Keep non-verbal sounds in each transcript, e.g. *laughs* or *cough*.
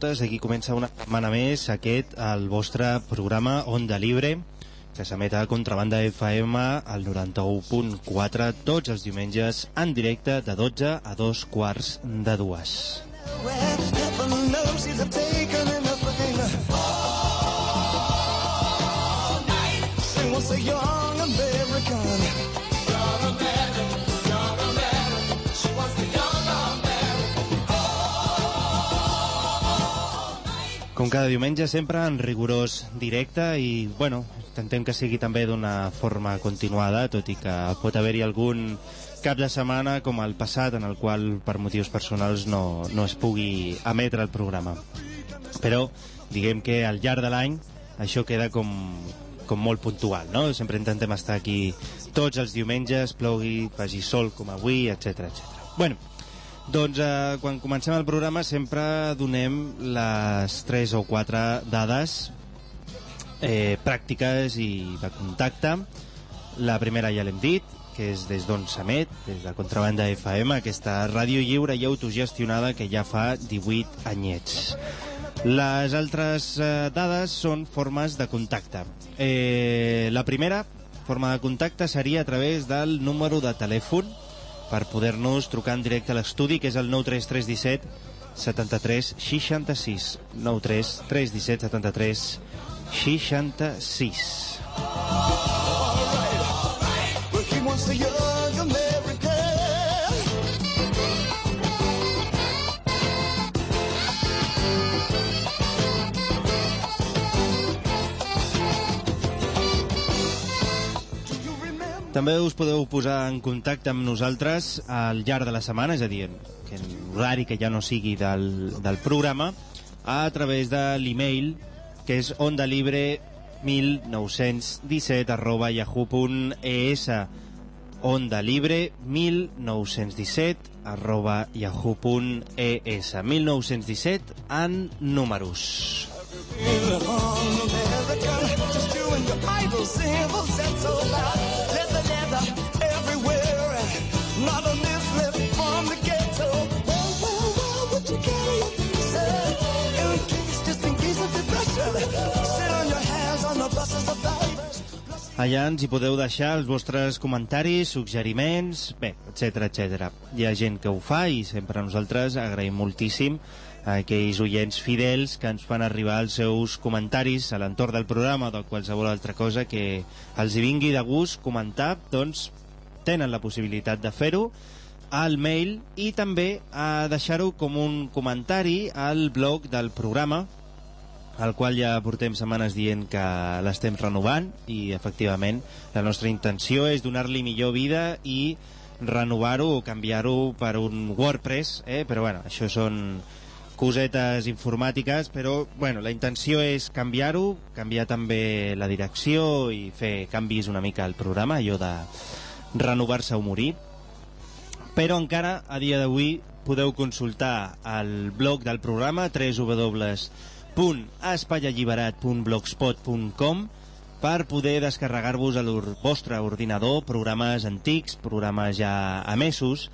Totes. Aquí comença una setmana més aquest, el vostre programa Onda Libre, que s'emet a Contrabanda FM al 91.4 tots els diumenges en directe de 12 a 2 quarts de dues. All Com cada diumenge, sempre en rigorós directe i, bueno, intentem que sigui també d'una forma continuada, tot i que pot haver-hi algun cap de setmana com el passat en el qual per motius personals no, no es pugui emetre el programa. Però diguem que al llarg de l'any això queda com, com molt puntual, no? Sempre intentem estar aquí tots els diumenges, plogui, faci sol com avui, etc etc. Bueno, doncs eh, quan comencem el programa sempre donem les 3 o 4 dades eh, pràctiques i de contacte. La primera ja l'hem dit, que és des d'on s'emet, des de Contrabanda FM, aquesta ràdio lliure i autogestionada que ja fa 18 anyets. Les altres eh, dades són formes de contacte. Eh, la primera forma de contacte seria a través del número de telèfon per poder-nos trucar en directe a l'estudi, que és el 93317 73 66 93 317 73 66 També us podeu posar en contacte amb nosaltres al llarg de la setmana, és a dir, que en l'horari que ja no sigui del, del programa, a través de l'email que és ondalibre1917 arroba yahoo.es ondalibre 1917 arroba yahoo.es 1917 en números. Allà ens hi podeu deixar els vostres comentaris, suggeriments, bé, etc etc. Hi ha gent que ho fa i sempre nosaltres agraïm moltíssim a aquells oients fidels que ens fan arribar els seus comentaris a l'entorn del programa o de qualsevol altra cosa que els hi vingui de gust comentar, doncs tenen la possibilitat de fer-ho al mail i també a deixar-ho com un comentari al blog del programa el qual ja portem setmanes dient que l'estem renovant i efectivament la nostra intenció és donar-li millor vida i renovar-ho o canviar-ho per un WordPress, eh? però bueno, això són cosetes informàtiques, però bueno, la intenció és canviar-ho, canviar també la direcció i fer canvis una mica al programa, allò de renovar-se o morir. Però encara, a dia d'avui, podeu consultar el blog del programa www www.espaialliberat.blogspot.com per poder descarregar-vos a el vostre ordinador programes antics, programes ja emesos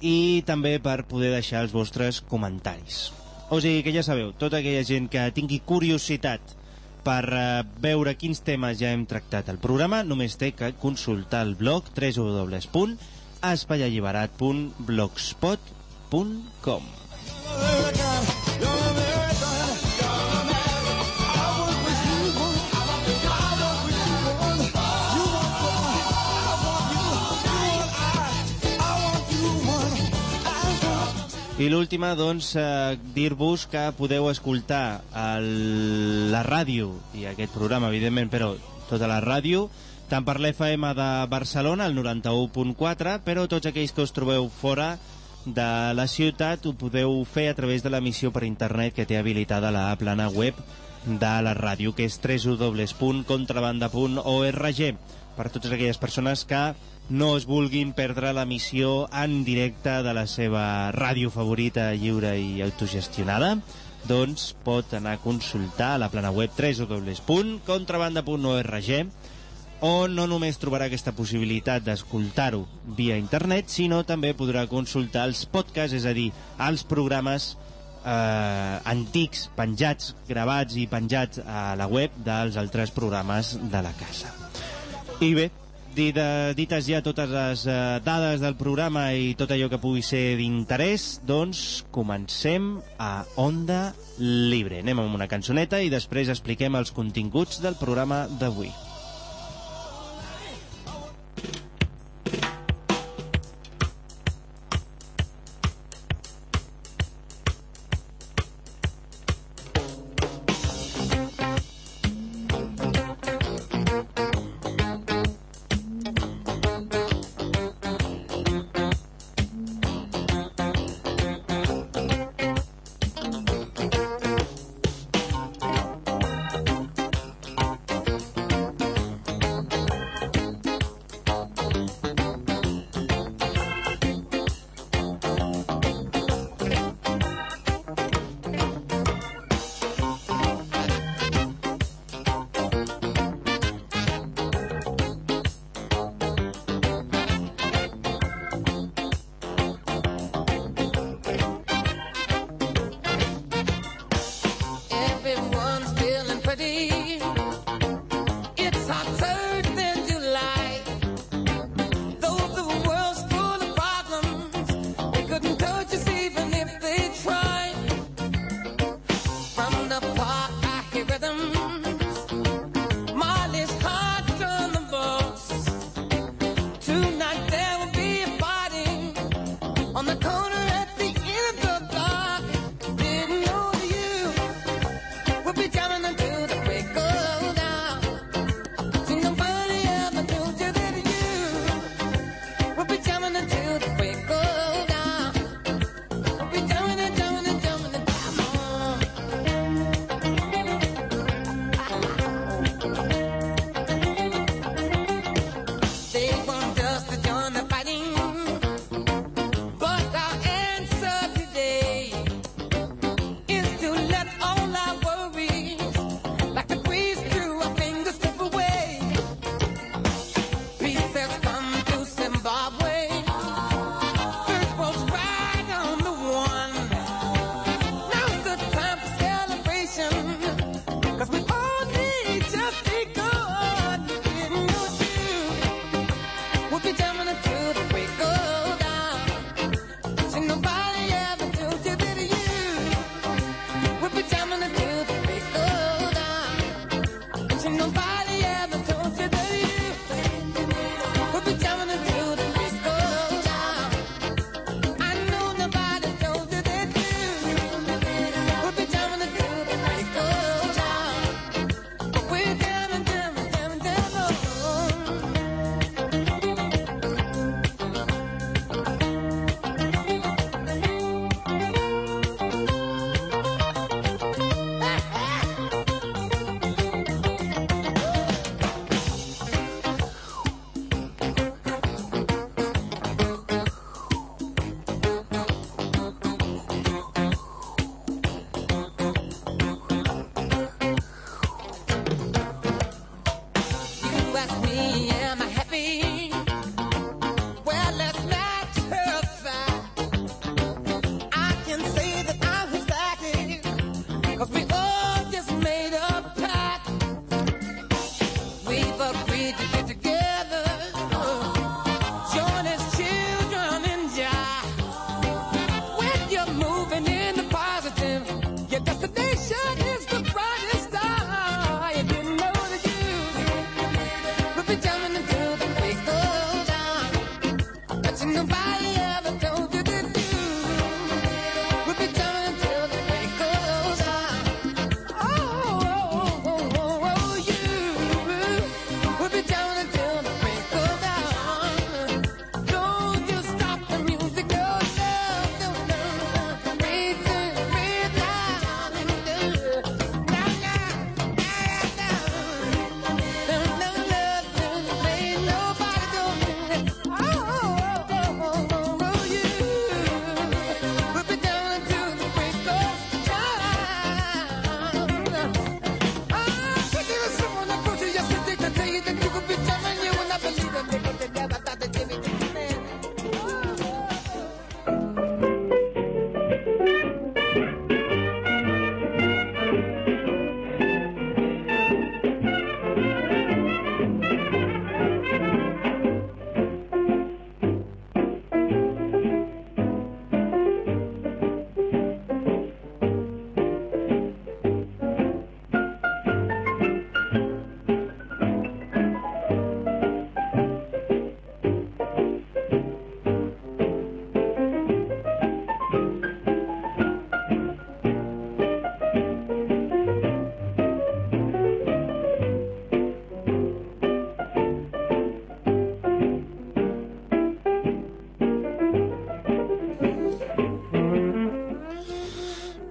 i també per poder deixar els vostres comentaris. O sigui que ja sabeu, tota aquella gent que tingui curiositat per uh, veure quins temes ja hem tractat al programa només té que consultar el blog www.espaialliberat.blogspot.com I l'última, doncs, eh, dir-vos que podeu escoltar el, la ràdio i aquest programa, evidentment, però tota la ràdio, tant per l'FM de Barcelona, el 91.4, però tots aquells que us trobeu fora de la ciutat ho podeu fer a través de l'emissió per internet que té habilitada la plana web de la ràdio, que és www.contrabanda.org per totes aquelles persones que no es vulguin perdre l'emissió en directe de la seva ràdio favorita, lliure i autogestionada, doncs pot anar a consultar a la plana web www.contrabanda.org on no només trobarà aquesta possibilitat d'escoltar-ho via internet, sinó també podrà consultar els podcasts, és a dir, els programes eh, antics, penjats, gravats i penjats a la web dels altres programes de la casa. I bé, dites ja totes les eh, dades del programa i tot allò que pugui ser d'interès, doncs comencem a Onda Libre. Anem amb una cançoneta i després expliquem els continguts del programa d'avui.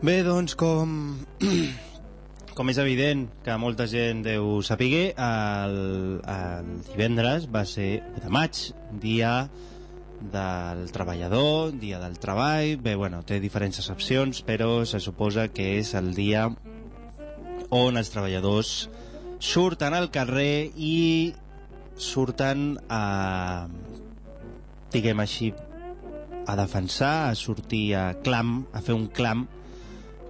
Bé, doncs, com, *clears throat* com és evident que molta gent deu saber, el, el divendres va ser 1 de maig, dia del treballador, dia del treball... Bé, bueno, té diferents excepcions, però se suposa que és el dia on els treballadors surten al carrer i surten a, diguem així, a defensar, a sortir a clam, a fer un clam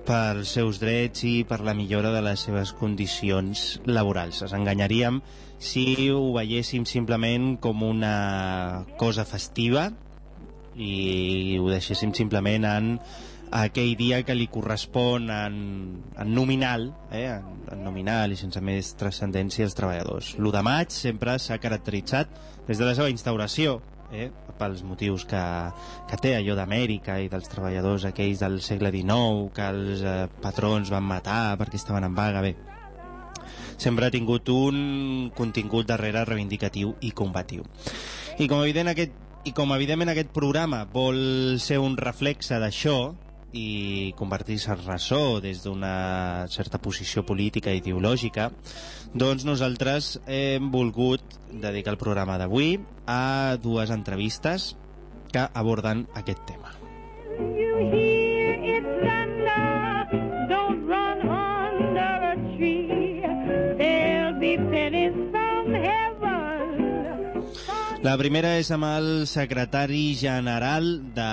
pels seus drets i per la millora de les seves condicions laborals. Es enganyaríem si ho veiéssim simplement com una cosa festiva i ho deixéssim simplement en aquell dia que li correspon en, en nominal, eh, en, en nominal i sense més transcendència als treballadors. L'1 de maig sempre s'ha caracteritzat des de la seva instauració, eh, pels motius que, que té allò d'Amèrica i dels treballadors aquells del segle XIX que els eh, patrons van matar perquè estaven en vaga, bé sempre ha tingut un contingut darrere reivindicatiu i combatiu. I com evident aquest i com evidentment aquest programa vol ser un reflexe d'això, i convertir-se en ressò des d'una certa posició política i ideològica, doncs nosaltres hem volgut dedicar el programa d'avui a dues entrevistes que aborden aquest tema. Thunder, under be. La primera és amb el secretari general de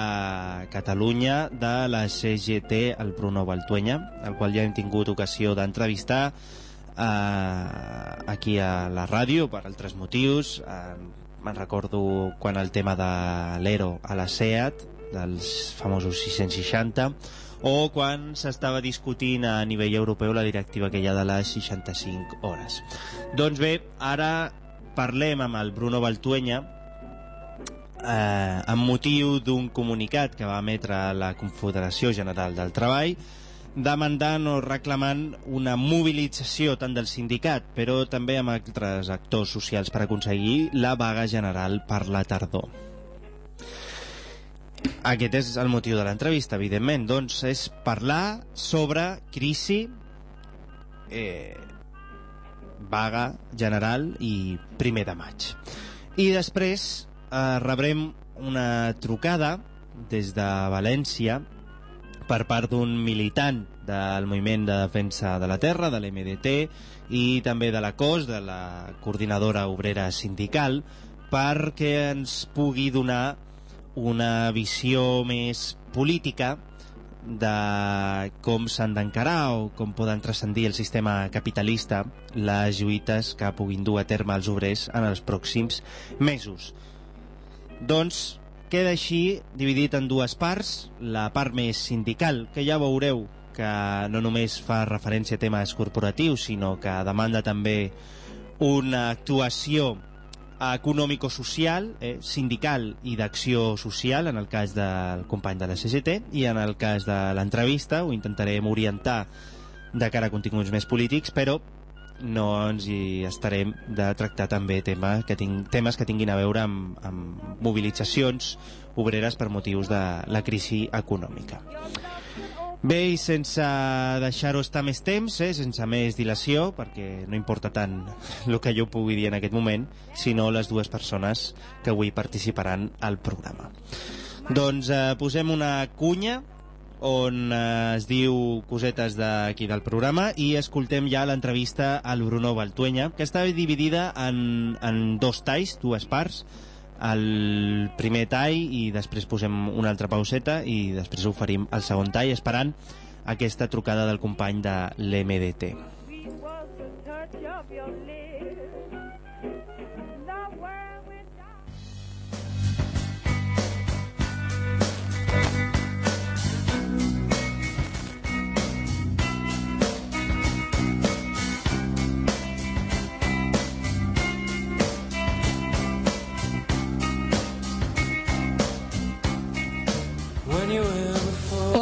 Catalunya de la CGT, el Bruno Baltuenya, el qual ja hem tingut ocasió d'entrevistar eh, aquí a la ràdio per altres motius. Eh, me'n recordo quan el tema de l'ERO a la SEAT, dels famosos 660, o quan s'estava discutint a nivell europeu la directiva que hi ha de les 65 hores. Doncs bé, ara parlem amb el Bruno Baltuenya eh, amb motiu d'un comunicat que va emetre la Confederació General del Treball demandant o reclamant una mobilització tant del sindicat però també amb altres actors socials per aconseguir la vaga general per la tardor. Aquest és el motiu de l'entrevista, evidentment. Doncs és parlar sobre crisi, eh, vaga general i primer de maig. I després eh, rebrem una trucada des de València per part d'un militant del moviment de defensa de la terra, de l'MDT, i també de la COS, de la Coordinadora Obrera Sindical, perquè ens pugui donar una visió més política de com s'han d'encarar o com poden transcendir el sistema capitalista les lluites que puguin dur a terme els obrers en els pròxims mesos. Doncs queda així dividit en dues parts, la part més sindical, que ja veureu que no només fa referència a temes corporatius, sinó que demanda també una actuació econòmico-social, eh, sindical i d'acció social, en el cas del company de la CGT, i en el cas de l'entrevista ho intentarem orientar de cara a continguts més polítics, però no ens hi estarem de tractar també tema que ting, temes que tinguin a veure amb, amb mobilitzacions obreres per motius de la crisi econòmica. Bé, i sense deixar-ho estar més temps, eh, sense més dilació, perquè no importa tant el que jo pugui dir en aquest moment, sinó les dues persones que avui participaran al programa. Doncs eh, posem una cunya on eh, es diu cosetes d'aquí del programa i escoltem ja l'entrevista al Bruno Baltuenya, que està dividida en, en dos talls, dues parts, el primer tall i després posem una altra pauseta i després oferim el segon tall esperant aquesta trucada del company de l'MDT.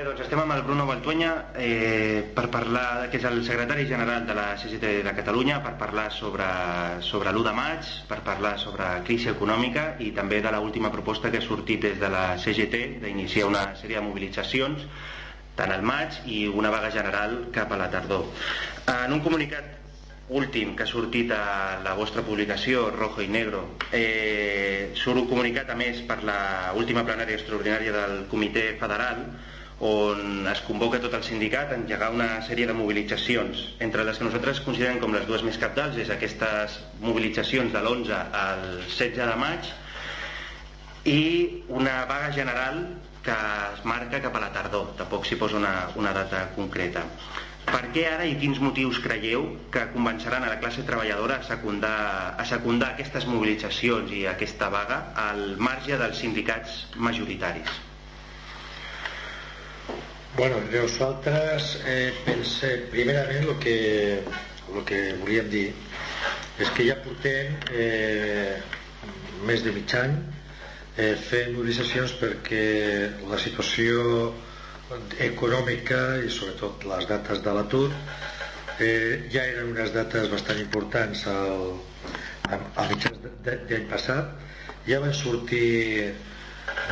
Bé, doncs estem amb el Bruno Baltuenya eh, per parlar, que és el secretari general de la CGT de Catalunya, per parlar sobre, sobre l'1 de maig, per parlar sobre crisi econòmica i també de l'última proposta que ha sortit des de la CGT d'iniciar una sèrie de mobilitzacions tant al maig i una vaga general cap a la tardor. En un comunicat últim que ha sortit a la vostra publicació, Rojo i Negro, eh, surt un comunicat a més per la última plenària extraordinària del Comitè Federal on es convoca tot el sindicat a engegar una sèrie de mobilitzacions, entre les que nosaltres considerem com les dues més capdals, és aquestes mobilitzacions de l'11 al 16 de maig i una vaga general que es marca cap a la tardor, tampoc s'hi posa una, una data concreta. Per què ara i quins motius creieu que convenceran a la classe treballadora a secundar, a secundar aquestes mobilitzacions i aquesta vaga al marge dels sindicats majoritaris? Bueno, nosaltres eh, pensem, primerament el que, el que volíem dir és que ja portem eh, més de mig any eh, fent mobilitzacions perquè la situació econòmica i sobretot les dates de l'atur eh, ja eren unes dates bastant importants al, a, a mitjans d'any passat. Ja van sortir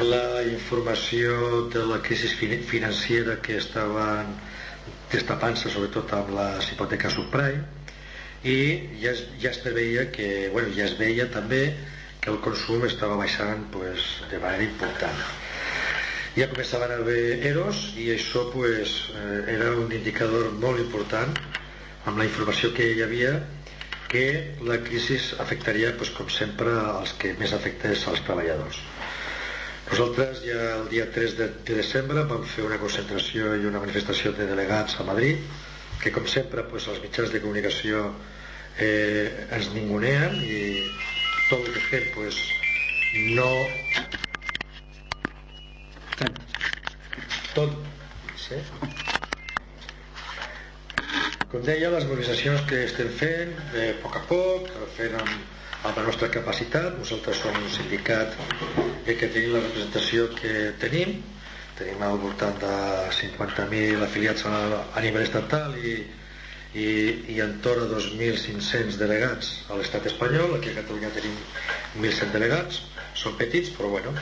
la informació de la crisi financera que estaven destapant-se sobretot amb les hipoteques subprime i ja es, ja es preveia que, bueno, ja es veia també que el consum estava baixant pues, de manera important. Ja començaven a haver EROs i això pues, eh, era un indicador molt important amb la informació que hi havia que la crisi afectaria pues, com sempre als que més afectés als treballadors nosaltres ja el dia 3 de, de desembre vam fer una concentració i una manifestació de delegats a Madrid, que com sempre pues, els mitjans de comunicació eh, ens ninguneen i tot el que fem pues, no... Tot... Sí? Com deia, les mobilitzacions que estem fent, eh, a poc a poc, fent amb amb la nostra capacitat. Nosaltres som un sindicat que tenim la representació que tenim. Tenim al voltant de 50.000 afiliats a, nivell estatal i, i, i entorn a 2.500 delegats a l'estat espanyol. Aquí a Catalunya tenim 1.100 delegats. Són petits, però bueno,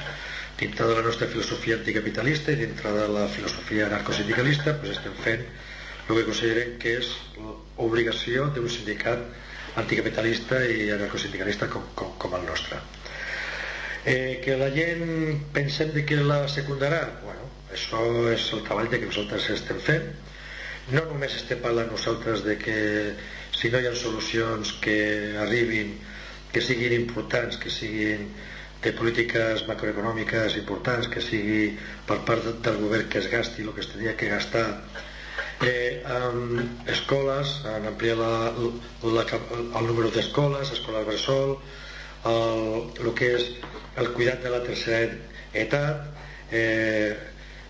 dintre de la nostra filosofia anticapitalista i dintre de la filosofia anarcosindicalista pues estem fent el que considerem que és l'obligació d'un sindicat anticapitalista i anarcosindicalista com, com, com el nostre. Eh, que la gent pensem de que la secundarà, bueno, això és el treball que nosaltres estem fent. No només estem parlant nosaltres de que si no hi ha solucions que arribin, que siguin importants, que siguin de polítiques macroeconòmiques importants, que sigui per part del govern que es gasti el que es tenia que gastar eh, amb escoles, han ampliat la, la, el número d'escoles, escoles bressol, el, el que és el cuidat de la tercera edat, eh,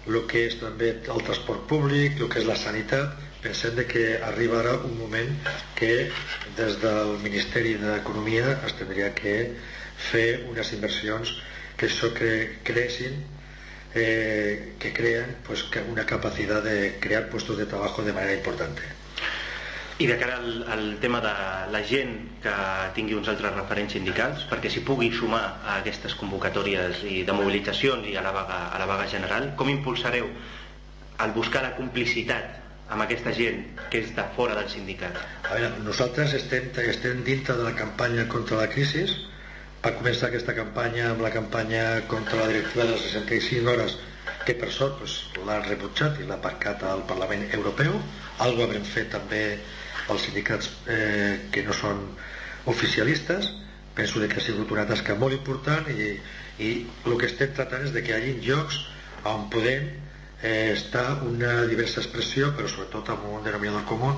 el que és també el transport públic, el que és la sanitat, pensem de que arribarà un moment que des del Ministeri d'Economia es tindria que fer unes inversions que això cre creessin eh, que crean pues, una capacidad de crear puestos de trabajo de manera importante. I de cara al, al tema de la gent que tingui uns altres referents sindicals, perquè s'hi pugui sumar a aquestes convocatòries i de mobilitzacions i a la vaga, a la vaga general, com impulsareu al buscar la complicitat amb aquesta gent que és de fora del sindicat? A veure, nosaltres estem, estem dintre de la campanya contra la crisi, va començar aquesta campanya amb la campanya contra la directiva de les 65 hores que per sort pues, l'han rebutjat i l'ha aparcat al Parlament Europeu. Algo haurem fet també els sindicats eh, que no són oficialistes. Penso que ha sigut una tasca molt important i, i el que estem tratant és de que hi hagi llocs on podem eh, està una diversa expressió, però sobretot amb un denominador comú,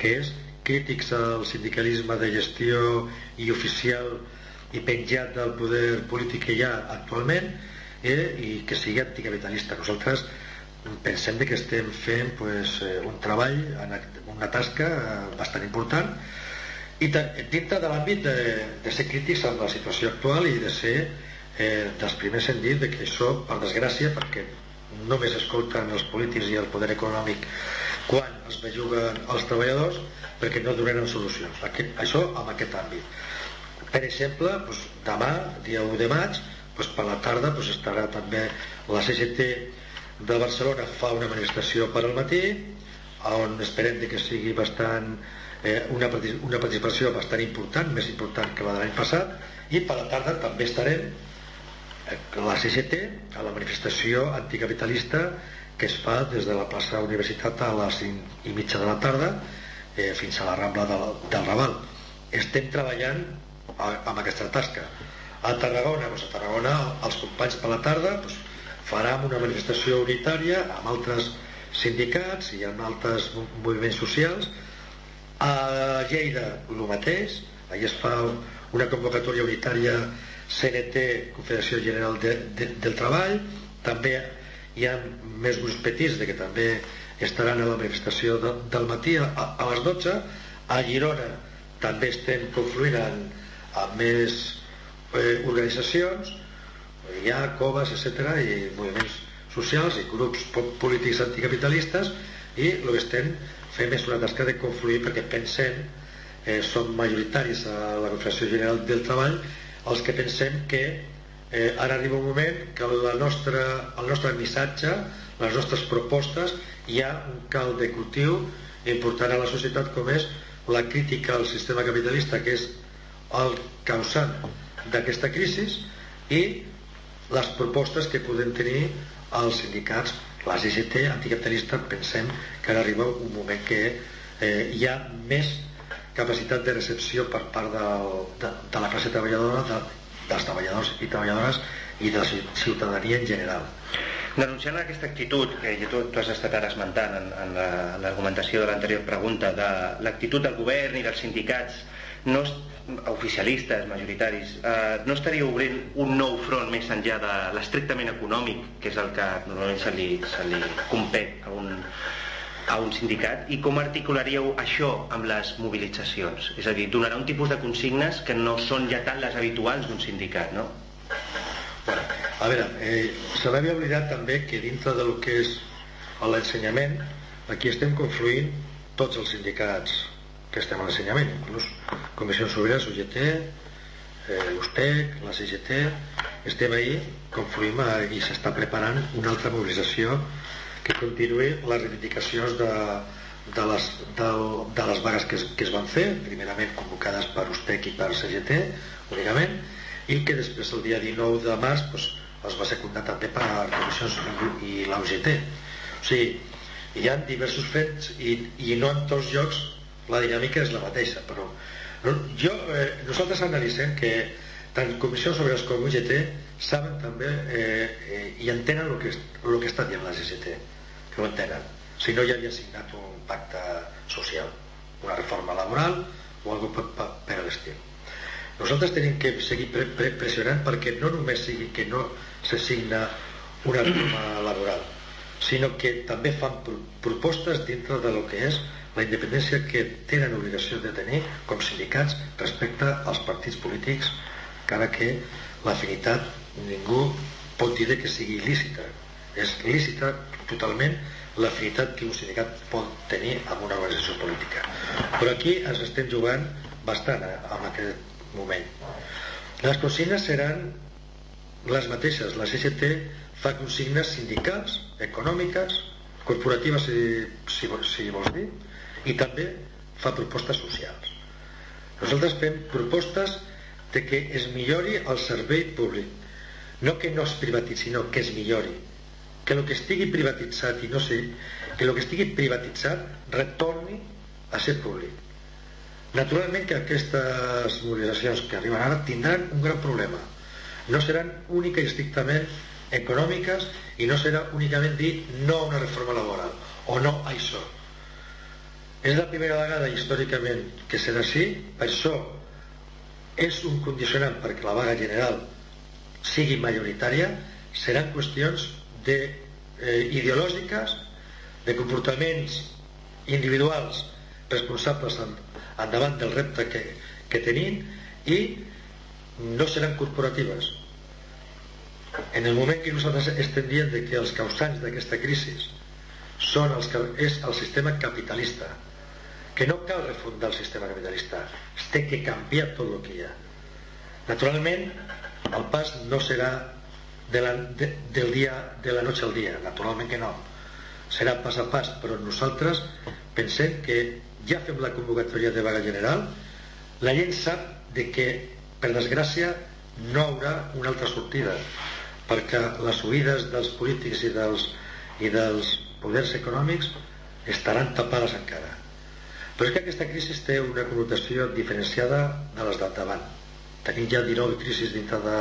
que és crítics al sindicalisme de gestió i oficial i penjat del poder polític que hi ha actualment eh, i que sigui anticapitalista. Nosaltres pensem que estem fent pues, eh, un treball, una tasca eh, bastant important i dintre de l'àmbit de, de ser crítics amb la situació actual i de ser eh, dels primers en dir que això, per desgràcia, perquè només escolten els polítics i el poder econòmic quan es bejuguen els treballadors perquè no donaran solucions. Aquest, això amb aquest àmbit. Per exemple, doncs, demà, dia 1 de maig, doncs, per la tarda doncs, estarà també la CGT de Barcelona fa una manifestació per al matí on esperem que sigui bastant eh, una, una participació bastant important, més important que la de l'any passat i per la tarda també estarem eh, la CGT a la manifestació anticapitalista que es fa des de la plaça Universitat a les 5 i mitja de la tarda eh, fins a la Rambla del, del Raval. Estem treballant amb aquesta tasca. A Tarragona, doncs a Tarragona els companys per la tarda doncs, farem una manifestació unitària amb altres sindicats i amb altres moviments socials. A Lleida, el mateix, allà es fa una convocatòria unitària CNT, Confederació General de, de, del Treball, també hi ha més grups petits de que també estaran a la manifestació de, del matí a, a les 12 a Girona també estem confluint en, amb més eh, organitzacions hi ha coves, etc i moviments socials i grups polítics anticapitalistes i el que estem fent és una tasca de confluir perquè pensem eh, som majoritaris a la Confederació General del Treball els que pensem que eh, ara arriba un moment que la nostra, el nostre missatge, les nostres propostes, hi ha un cal de cultiu important a la societat com és la crítica al sistema capitalista, que és el causant d'aquesta crisi, i les propostes que podem tenir els sindicats, la CGT anticapitalista, pensem que ara arriba un moment que eh, hi ha més capacitat de recepció per part del, de, de la classe treballadora de, dels treballadors i treballadores i de la ciutadania en general. Denunciant aquesta actitud que tu, tu has estat ara esmentant en, en l'argumentació la, de l'anterior pregunta de l'actitud del govern i dels sindicats no oficialistes, majoritaris, eh, no estaria obrint un nou front més enllà de l'estrictament econòmic, que és el que normalment se li, se li compet a un, a un sindicat i com articularíeu això amb les mobilitzacions? És a dir, donarà un tipus de consignes que no són ja tant les habituals d'un sindicat, no? Bueno, a veure, eh, se l'havia oblidat també que dintre del que és l'ensenyament, aquí estem confluint tots els sindicats que estem a l'ensenyament, inclús Comissió Sobirans, UGT, eh, l'USPEC, la CGT, estem ahí, confluïm i s'està preparant una altra mobilització que continuï les reivindicacions de, de, les, de, de les vagues que es, que es van fer, primerament convocades per USPEC i per CGT, únicament, i que després el dia 19 de març pues, es va secundar també per comissions i la UGT. O sigui, hi ha diversos fets i, i no en tots llocs la dinàmica és la mateixa, però jo, eh, nosaltres analitzem que tant comissions sobre com UGT saben també eh, eh, i entenen el que, el que està dient la CGT que ho entenen. Si no ja havia signat un pacte social una reforma laboral o algo per, per, per l'estil. Nosaltres tenim que seguir pre pre pressionant perquè no només sigui que no se signa una reforma laboral sinó que també fan pro propostes dintre de lo que és la independència que tenen obligació de tenir com sindicats respecte als partits polítics encara que l'afinitat ningú pot dir que sigui il·lícita és lícita totalment l'afinitat que un sindicat pot tenir amb una organització política. Però aquí ens estem jugant bastant eh, en aquest moment. Les consignes seran les mateixes. La CGT fa consignes sindicals, econòmiques, corporatives, si, si, si vols dir, i també fa propostes socials. Nosaltres fem propostes de que es millori el servei públic. No que no es privatitzi, sinó que es millori que el que estigui privatitzat i no sé, que el que estigui privatitzat retorni a ser públic. Naturalment que aquestes mobilitzacions que arriben ara tindran un gran problema. No seran única i estrictament econòmiques i no serà únicament dir no a una reforma laboral o no a això. És la primera vegada històricament que serà així, per això és un condicionant perquè la vaga general sigui majoritària, seran qüestions de, eh, ideològiques, de comportaments individuals responsables endavant del repte que, que tenim i no seran corporatives. En el moment que nosaltres estem dient que els causants d'aquesta crisi són els que és el sistema capitalista, que no cal refundar el sistema capitalista, es té que canviar tot el que hi ha. Naturalment, el pas no serà de la, de, del dia de la noche al dia, naturalment que no. Serà pas a pas, però nosaltres pensem que ja fem la convocatòria de vaga general, la gent sap de que, per desgràcia, no haurà una altra sortida, perquè les oïdes dels polítics i dels, i dels poders econòmics estaran tapades encara. Però és que aquesta crisi té una connotació diferenciada de les d'endavant. Tenim ja 19 crisis dintre de,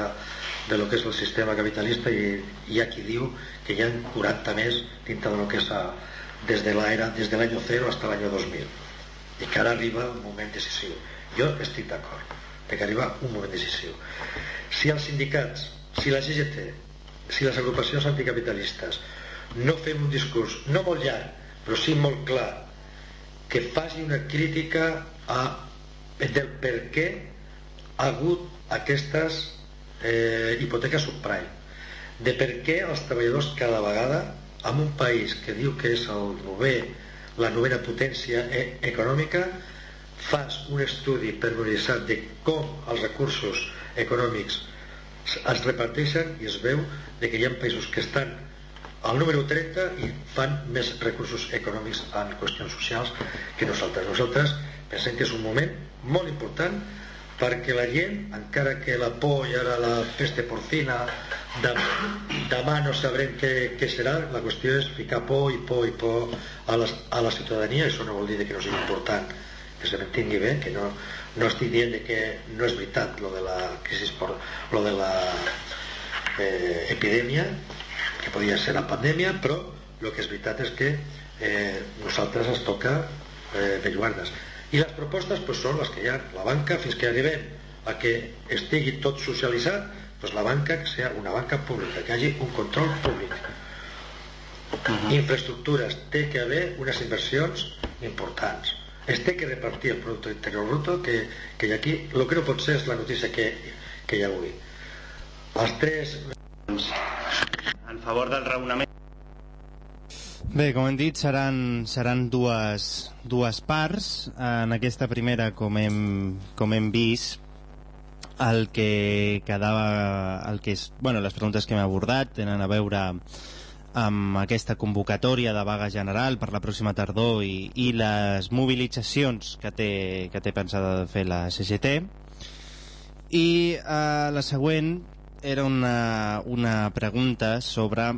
de lo que és el sistema capitalista i hi ha qui diu que hi ha 40 més dintre de lo que és a, des de l'any des de l'any 0 fins a l'any 2000 i que ara arriba un moment decisiu. Jo estic d'acord que arriba un moment decisiu. Si els sindicats si la CGT si les agrupacions anticapitalistes no fem un discurs no molt llarg però sí molt clar que faci una crítica a, del per què ha hagut aquestes eh, hipoteques subprime. De per què els treballadors cada vegada en un país que diu que és el nové, la novena potència e econòmica fas un estudi pormenoritzat de com els recursos econòmics es reparteixen i es veu de que hi ha països que estan al número 30 i fan més recursos econòmics en qüestions socials que nosaltres. Nosaltres pensem que és un moment molt important perquè la gent, encara que la por i ara la peste porcina demà, demà no sabrem què, què serà, la qüestió és ficar por i por i por a la, a la ciutadania, això no vol dir que no sigui important que se m'entengui bé, que no, no estic dient que no és veritat lo de la crisi lo de la eh, epidèmia que podia ser la pandèmia però el que és veritat és que eh, nosaltres ens toca eh, bellugar-nos i les propostes pues, són les que hi ha la banca fins que arribem a que estigui tot socialitzat pues la banca que sea una banca pública, que hagi un control públic. Uh -huh. Infraestructures, té que haver unes inversions importants. Es té que repartir el producte interior bruto, que, que aquí, el que no pot ser és la notícia que, que hi ha avui. Els tres... En favor del raonament Bé, com hem dit, seran, seran dues, dues parts. En aquesta primera, com hem, com hem vist, el que quedava el que és, bueno, les preguntes que hem abordat tenen a veure amb aquesta convocatòria de vaga general per la pròxima tardor i, i les mobilitzacions que té, que té pensada fer la CGT i eh, la següent era una, una pregunta sobre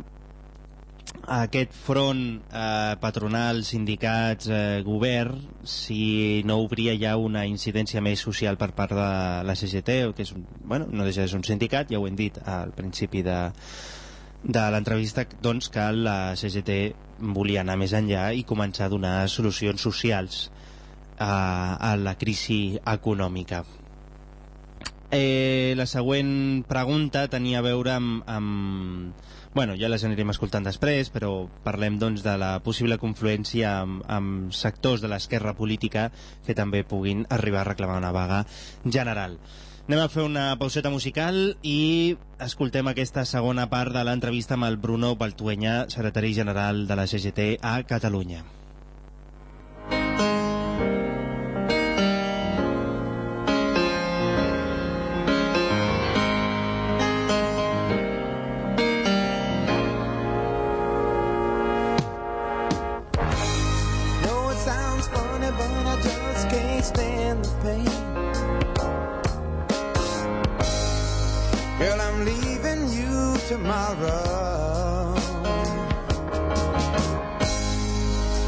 aquest front eh, patronal, sindicats, eh, govern, si no obria ja una incidència més social per part de la CGT, que és un, bueno, no deixa de ser un sindicat, ja ho hem dit al principi de, de l'entrevista, doncs que la CGT volia anar més enllà i començar a donar solucions socials a, a la crisi econòmica. Eh, la següent pregunta tenia a veure amb, amb Bueno, ja les anirem escoltant després, però parlem doncs, de la possible confluència amb, amb sectors de l'esquerra política que també puguin arribar a reclamar una vaga general. Anem a fer una pauseta musical i escoltem aquesta segona part de l'entrevista amb el Bruno Baltuenya, secretari general de la CGT a Catalunya.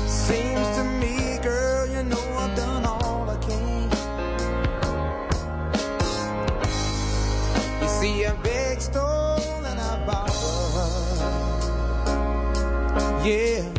Seems to me, girl, you know I've done all I can. You see, I beg, stole, and I borrowed. Yeah.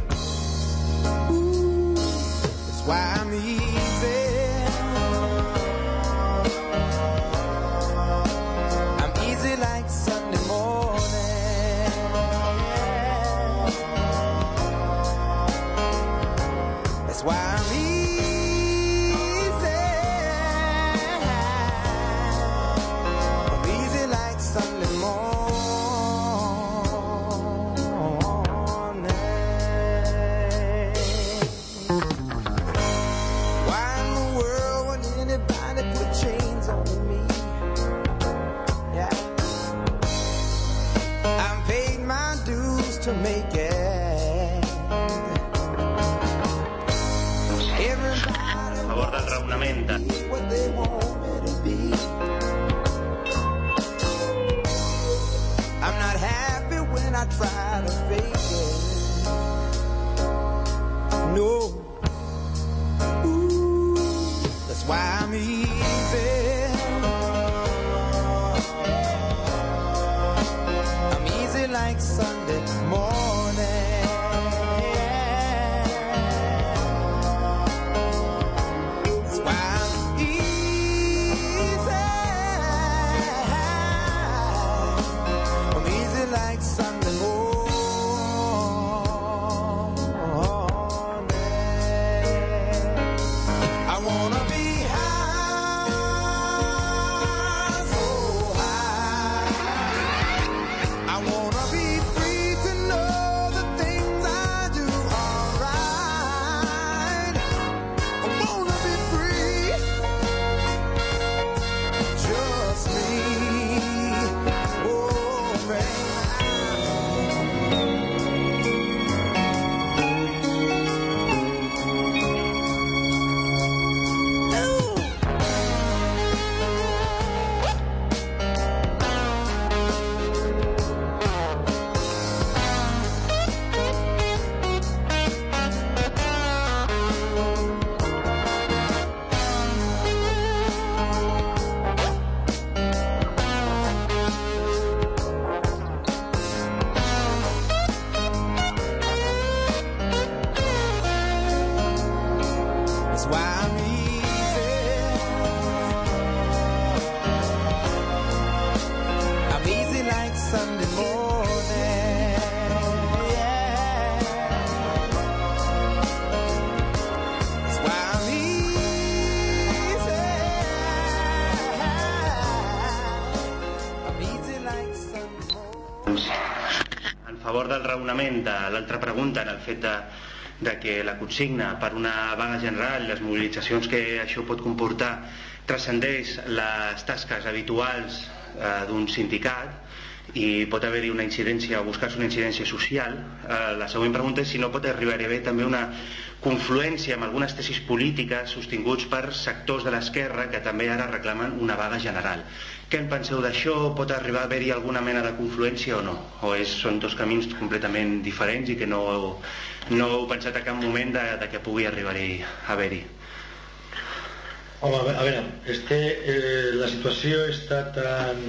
Raonament de l'altra pregunta, en el fet de, de que la consigna per una vaga general, les mobilitzacions que això pot comportar, transcendeix les tasques habituals eh, d'un sindicat i pot haver-hi una incidència o buscar-se una incidència social. Eh, la següent pregunta és si no pot arribar haver també una confluència amb algunes tesis polítiques sostinguts per sectors de l'esquerra que també ara reclamen una vaga general. Què en penseu d'això? Pot arribar a haver-hi alguna mena de confluència o no? O és, són dos camins completament diferents i que no, no heu pensat a cap moment de, de que pugui arribar-hi a haver-hi? Home, a veure, este, eh, la situació està tan...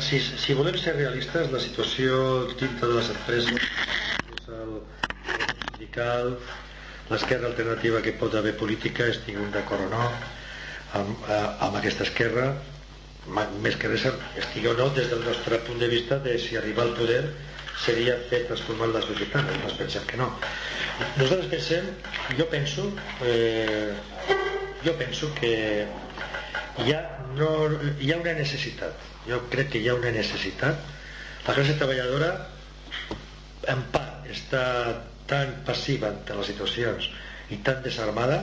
Si, si volem ser realistes, la situació dintre de les empreses, és el sindical, l'esquerra alternativa que pot haver política, estiguin d'acord o no, amb, eh, amb aquesta esquerra, més que res estigui o no des del nostre punt de vista de si arribar al poder seria fer transformar la societat, nosaltres pensem que no. Nosaltres pensem, jo penso, eh, jo penso que hi ha, no, hi ha una necessitat, jo crec que hi ha una necessitat. La classe treballadora en part està tan passiva ante les situacions i tan desarmada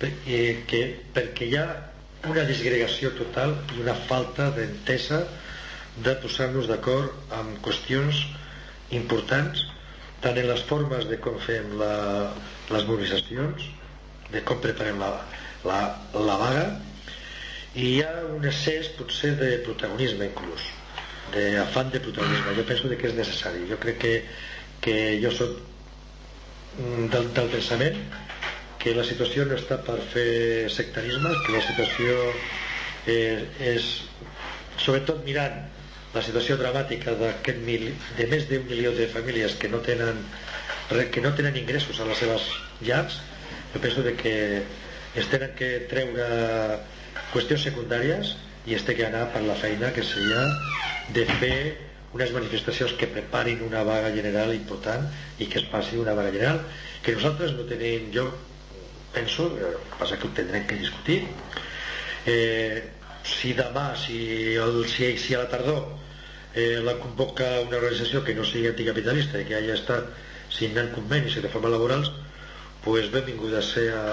eh, que, perquè hi ha una disgregació total i una falta d'entesa de posar-nos d'acord amb qüestions importants tant en les formes de com fem la, les mobilitzacions de com preparem la, la, la vaga i hi ha un excés potser de protagonisme inclús d'afant de protagonisme. Jo penso que és necessari. Jo crec que, que jo soc del, del pensament que la situació no està per fer sectarisme que la situació és, és sobretot mirant la situació dramàtica mil, de més d'un milió de famílies que no tenen que no tenen ingressos a les seves llars jo penso de que es tenen que treure qüestions secundàries i es té que anar per la feina que seria de fer unes manifestacions que preparin una vaga general important i que es passi una vaga general que nosaltres no tenim jo penso, passa que ho tindrem que discutir. Eh, si demà si, el, si, si a la tardor eh, la convoca una organització que no sigui anticapitalista i que hagi estat signant convenis i reformes laborals pues benvinguda ser a,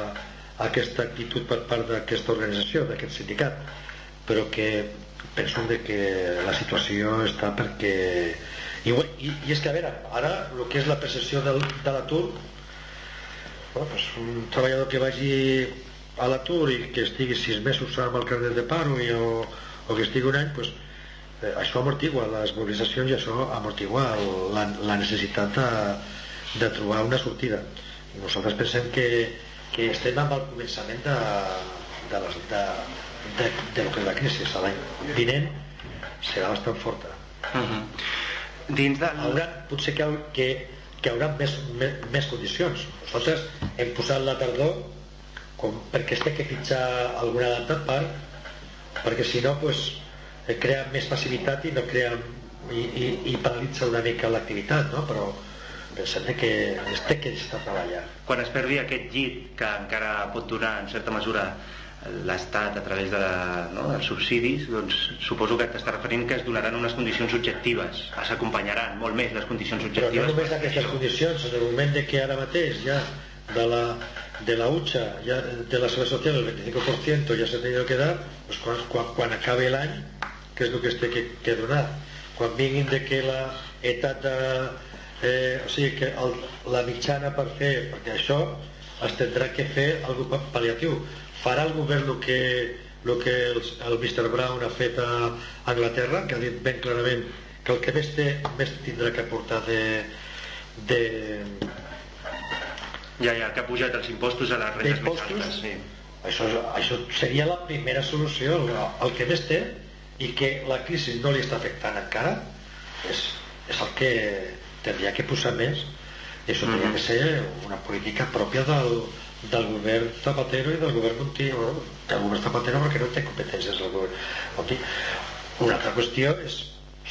a aquesta actitud per part d'aquesta organització, d'aquest sindicat però que penso de que la situació està perquè i, i, i és que a veure ara el que és la percepció del, de l'atur bueno, pues un treballador que vagi a l'atur i que estigui sis mesos amb el carnet de paro i, o, o que estigui un any pues, eh, això amortigua les mobilitzacions i això amortigua el, la, la necessitat de, de trobar una sortida. Nosaltres pensem que, que estem amb el començament de, de, les, de, de, de lo que és la crisi l'any vinent serà bastant forta Uh -huh. Dins del... haurà, potser que, que, que haurà més, més, més condicions nosaltres hem posat la tardor com, perquè es té que fitxar alguna data per, perquè si no pues, crea més passivitat i no crea i, i, i paralitza una mica l'activitat no? però pensem que es té que estar treballant quan es perdi aquest llit que encara pot donar en certa mesura l'Estat a través de, no, dels subsidis doncs suposo que t'està referint que es donaran unes condicions objectives s'acompanyaran molt més les condicions però no objectives només d'aquestes condicions en el moment de que ara mateix ja de la, de la UCHA ja, de la seguretat social el 25% ja s'ha tenido que dar pues quan, quan, quan acabe l'any que és el que es té que, que donar? Quan vinguin de que la etat de, eh, o sigui que el, la mitjana per fer perquè això es tindrà que fer algú pa- pal·liatiu farà el govern el que, el que el, el Mr. Brown ha fet a Anglaterra que ha dit ben clarament que el que més té més tindrà que aportar de, de, ja, ja, que ha pujat els impostos a les rendes més altes sí. això, això seria la primera solució el, el que més té i que la crisi no li està afectant encara és, és el que tindria que posar més i això tindria que ser una política pròpia del, del govern Zapatero i del govern Monti bueno, del govern Zapatero perquè no té competències el govern. Monti una altra qüestió és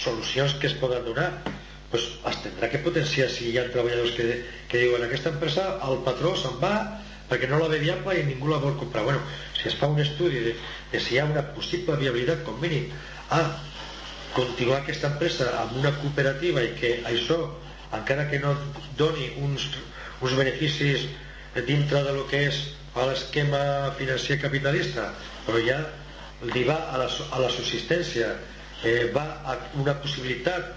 solucions que es poden donar. Pues es tindrà que potenciar si hi ha treballadors que, que diuen aquesta empresa el patró se'n va perquè no la ve viable i ningú la vol comprar. Bueno, si es fa un estudi de, de si hi ha una possible viabilitat com mínim a continuar aquesta empresa amb una cooperativa i que això encara que no doni uns, uns beneficis dintre de lo que és l'esquema financer capitalista però ja li va a la, a la subsistència eh, va a una possibilitat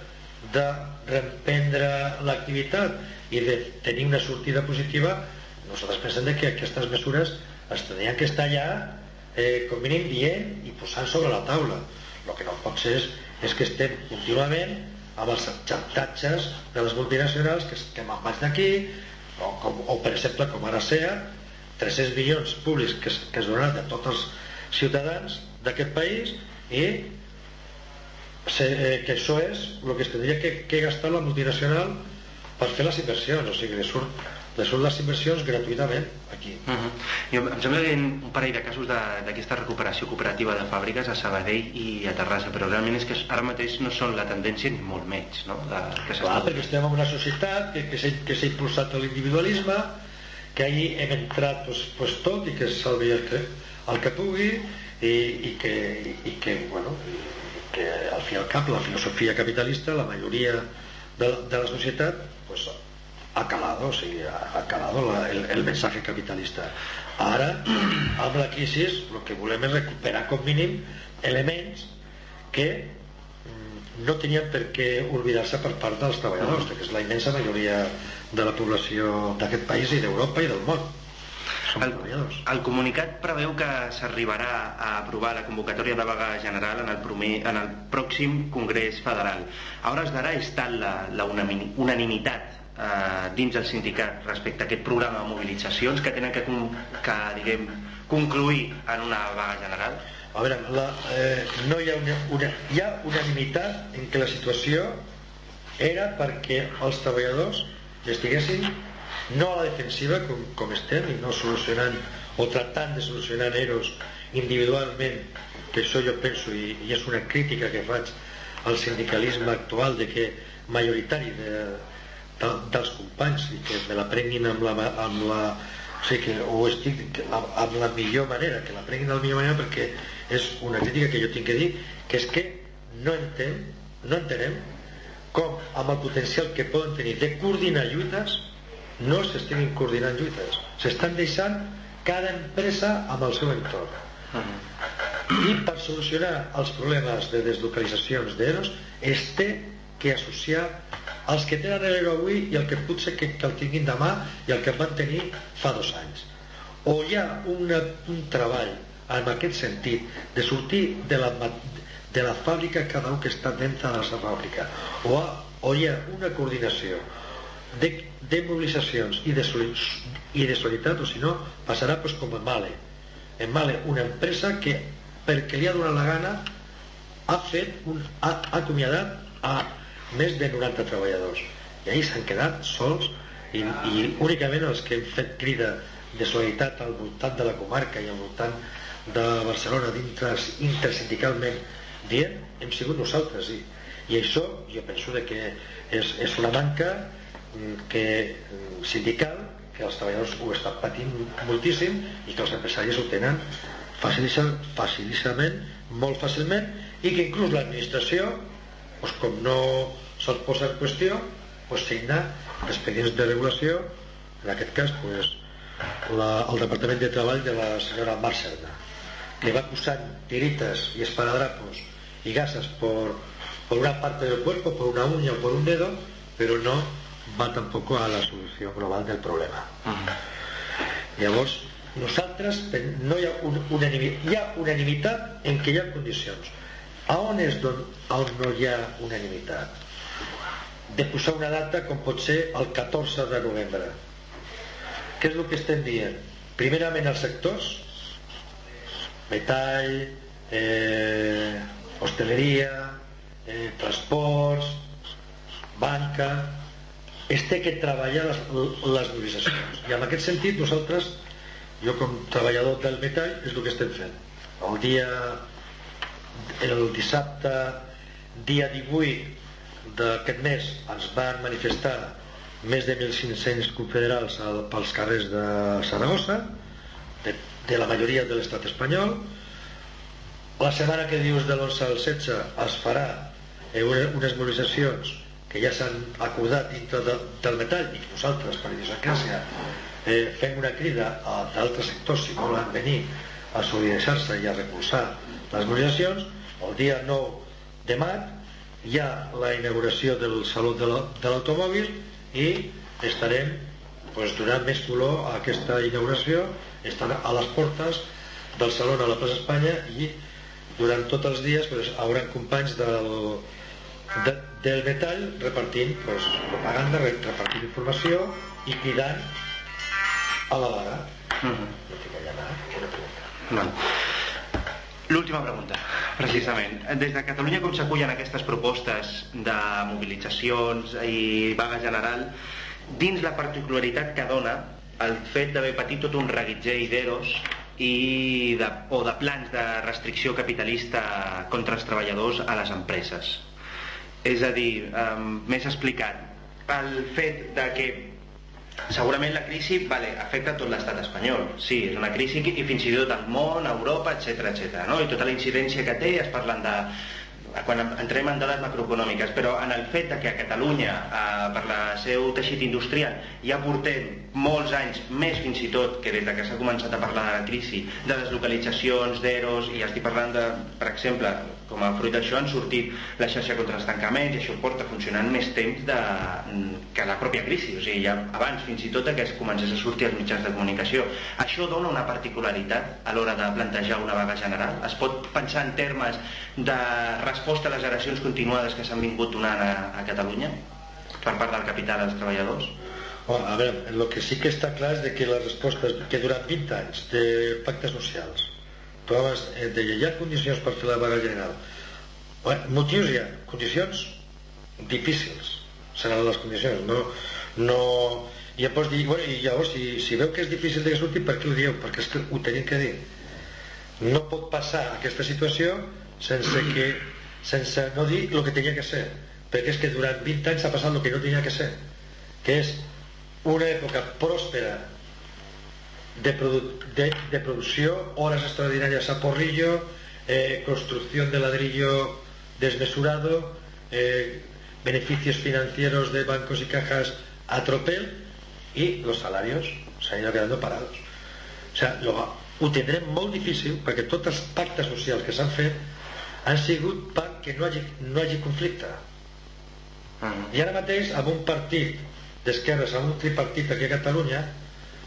de reprendre l'activitat i de tenir una sortida positiva nosaltres pensem que aquestes mesures es tindrien que estar allà eh, com mínim dient i posant sobre la taula. El que no pot ser és, és que estem contínuament amb els xantatges de les multinacionals que, que me'n vaig d'aquí o, com, o per exemple com ara SEA 300 milions públics que, que es donaran de tots els ciutadans d'aquest país i se, eh, que això és el que es tindria que, que gastar la multinacional per fer les inversions. O sigui, li surt, surt les inversions gratuïtament aquí Uh -huh. Jo, em sembla que hi ha un parell de casos de- d'aquesta recuperació cooperativa de fàbriques a Sabadell i a Terrassa, però realment és que ara mateix no són la tendència ni molt menys, no? De, que Clar, perquè estem en una societat que, que s'ha que s'ha impulsat l'individualisme, que ahir hem entrat pues, pues, tot i que es salvi el que, el que pugui i, i, que, i, que, bueno, i, que al fi i al cap la filosofia capitalista, la majoria de, la- de la societat pues, ha calado, o sigui, ha, calado la, el, el mensaje capitalista. Ara, *clears throat* amb la crisi, el que volem és recuperar com mínim elements que mm, no tenien per què oblidar-se per part dels treballadors, que és la immensa majoria de la població d'aquest país i d'Europa i del món. Som El, treballadors. el comunicat preveu que s'arribarà a aprovar la convocatòria de vaga general en el, promi, en el pròxim Congrés Federal. A hores d'ara és tal la, la unanimitat eh, dins el sindicat respecte a aquest programa de mobilitzacions que tenen que, que diguem, concluir en una vaga general? A veure, la, eh, no hi ha, una, una, hi ha unanimitat en què la situació era perquè els treballadors estiguessin no a la defensiva com, com estem i no solucionant o tractant de solucionar EROs individualment que això jo penso i, i és una crítica que faig al sindicalisme actual de que majoritari de, de, dels companys i que me la prenguin amb la, amb la o sigui que ho estic amb, amb la millor manera que la prenguin de la millor manera perquè és una crítica que jo tinc que dir que és que no entenc no entenem com amb el potencial que poden tenir de coordinar lluites no s'estiguin coordinant lluites. S'estan deixant cada empresa amb el seu entorn. I per solucionar els problemes de deslocalitzacions d'EROs es té que associar els que tenen l'ERO avui i el que potser que, que el tinguin demà i el que van tenir fa dos anys. O hi ha una, un treball en aquest sentit de sortir de la, de la fàbrica cada un que està dintre de la fàbrica. O, ha, o hi ha una coordinació de, de mobilitzacions i de, i de solidaritat o si no passarà pues, com en Male en Male una empresa que perquè li ha donat la gana ha fet un, ha, ha acomiadat a més de 90 treballadors. I ahir s'han quedat sols i, i únicament els que hem fet crida de solidaritat al voltant de la comarca i al voltant de Barcelona dintre intersindicalment dient hem sigut nosaltres i, i això jo penso que és, és una manca mm, que mm, sindical que els treballadors ho estan patint moltíssim i que els empresaris ho tenen facilíssimament, molt fàcilment i que inclús l'administració doncs, com no se'ls posa en qüestió doncs, signa expedients de regulació en aquest cas doncs, la, el Departament de Treball de la senyora Marcelna que va acusant tiritas y esparadrapos y gasas por, por una parte del cuerpo, por una uña o por un dedo, pero no va tampoco a la solució global del problema. Uh -huh. Llavors, nosaltres no hi ha, un, unanimitat, hi ha unanimitat en què hi ha condicions. A on és don, on no hi ha unanimitat? De posar una data com pot ser el 14 de novembre. Què és el que estem dient? Primerament els sectors, metall, eh, hosteleria, eh, transports, banca, es té que treballar les, les mobilitzacions. I en aquest sentit nosaltres, jo com treballador del metall, és el que estem fent. El dia, el dissabte, dia 18 d'aquest mes, ens van manifestar més de 1.500 confederals pels carrers de Saragossa, de, de la majoria de l'estat espanyol. La setmana que dius de l'11 al 16 es farà unes mobilitzacions que ja s'han acordat dintre de, del metall i nosaltres, per idiosincràsia, eh, fem una crida a d'altres sectors si volen venir a solidaritzar-se i a recolzar les mobilitzacions. El dia 9 de maig hi ha la inauguració del Saló de l'Automòbil i estarem pues, donant més color a aquesta inauguració estan a les portes del Saló a la plaça Espanya i durant tots els dies pues, haurà companys del, de, del metall repartint pues, propaganda, repartint informació i cridant a la vaga. Mm -hmm. No tinc allà anar, una pregunta. No. L'última pregunta, precisament. Des de Catalunya com s'acullen aquestes propostes de mobilitzacions i vaga general dins la particularitat que dona el fet d'haver patit tot un reguitzell d'eros i de, o de plans de restricció capitalista contra els treballadors a les empreses. És a dir, um, més explicat, el fet de que segurament la crisi vale, afecta tot l'estat espanyol, sí, és una crisi i fins i tot el món, Europa, etc etc. no? i tota la incidència que té es parlen de quan entrem en dades macroeconòmiques, però en el fet que a Catalunya, eh, per la seu teixit industrial, ja portem molts anys, més fins i tot que des de que s'ha començat a parlar de la crisi, de deslocalitzacions, d'eros, i estic parlant de, per exemple, com a fruit d'això han sortit la xarxa contra els tancaments i això porta funcionant més temps de, que la pròpia crisi, o sigui, ja abans fins i tot que es comencés a sortir als mitjans de comunicació. Això dona una particularitat a l'hora de plantejar una vaga general? Es pot pensar en termes de resposta a les agressions continuades que s'han vingut donant a, a Catalunya per part del capital als treballadors? Bueno, a veure, el que sí que està clar és que la resposta que durant 20 anys de pactes socials abans eh, deia, hi ha condicions per fer la vaga general. Bueno, motius hi ha, condicions difícils seran les condicions. No, no... i ja pots dir, bueno, i llavors si, si veu que és difícil de surti, per què ho dieu? perquè és que ho tenim que dir. No pot passar aquesta situació sense que sense no dir el que tenia que ser. Perquè és que durant 20 anys s'ha passat el que no tenia que ser que és una època pròspera de, produ de, de producció, hores extraordinàries a porrillo, eh, construcción de ladrillo desmesurado, eh, beneficios financieros de bancos y cajas a tropel y los salarios se han ido quedando parados. O sea, lo, ho tindrem molt difícil perquè tots els pactes socials que s'han fet han sigut perquè no hagi, no hagi conflicte. I ara mateix, amb un partit d'esquerres, amb un tripartit aquí a Catalunya,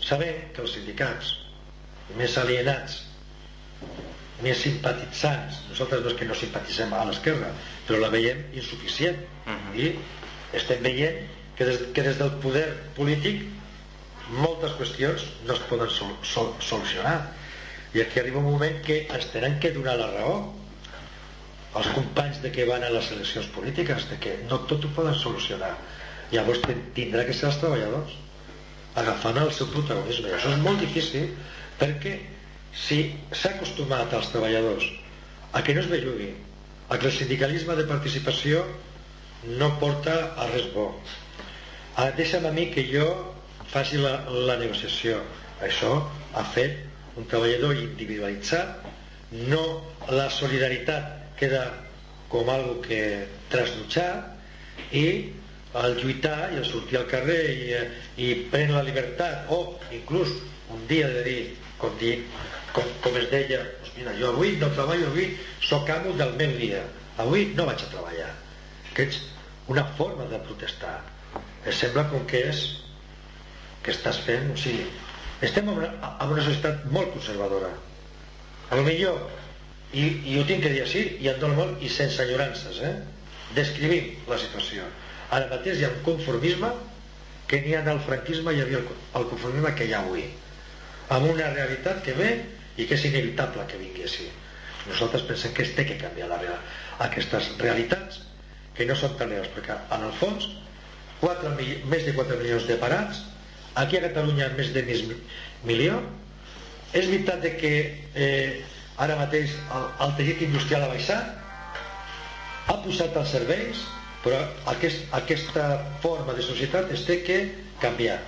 sabem que els sindicats més alienats, més simpatitzants, nosaltres no és que no simpatitzem a l'esquerra, però la veiem insuficient. I estem veient que des, que des del poder polític moltes qüestions no es poden sol, sol, solucionar. I aquí arriba un moment que ens tenen que donar la raó els companys de que van a les eleccions polítiques de que no tot ho poden solucionar llavors tindrà que ser els treballadors agafant el seu protagonisme això és molt difícil perquè si s'ha acostumat als treballadors a que no es bellugui a que el sindicalisme de participació no porta a res bo. Ara deixa'm a mi que jo faci la, la negociació. Això ha fet un treballador individualitzat no la solidaritat queda com algo que trasnutxar i el lluitar i el sortir al carrer i, i pren la llibertat. O inclús un dia de dir com, dir, com, com es deia pues mira, jo avui no treballo, avui sóc amo del meu dia. Avui no vaig a treballar que és una forma de protestar. Es sembla com que és que estàs fent o sigui, estem en una, en una societat molt conservadora. A lo millor i, i ho tinc que dir així i en dono molt i sense enyorances eh? descrivim la situació ara mateix hi ha un conformisme que n'hi ha en el franquisme hi havia el, conformisme que hi ha avui. Amb una realitat que ve i que és inevitable que vingui així. Nosaltres pensem que es té que canviar la real, aquestes realitats que no són tan reals perquè en el fons 4, més de 4 milions de parats aquí a Catalunya més de mig milió és veritat de que eh, ara mateix el, el teixit industrial ha baixat ha posat els serveis però aquest, aquesta forma de societat es té que canviar.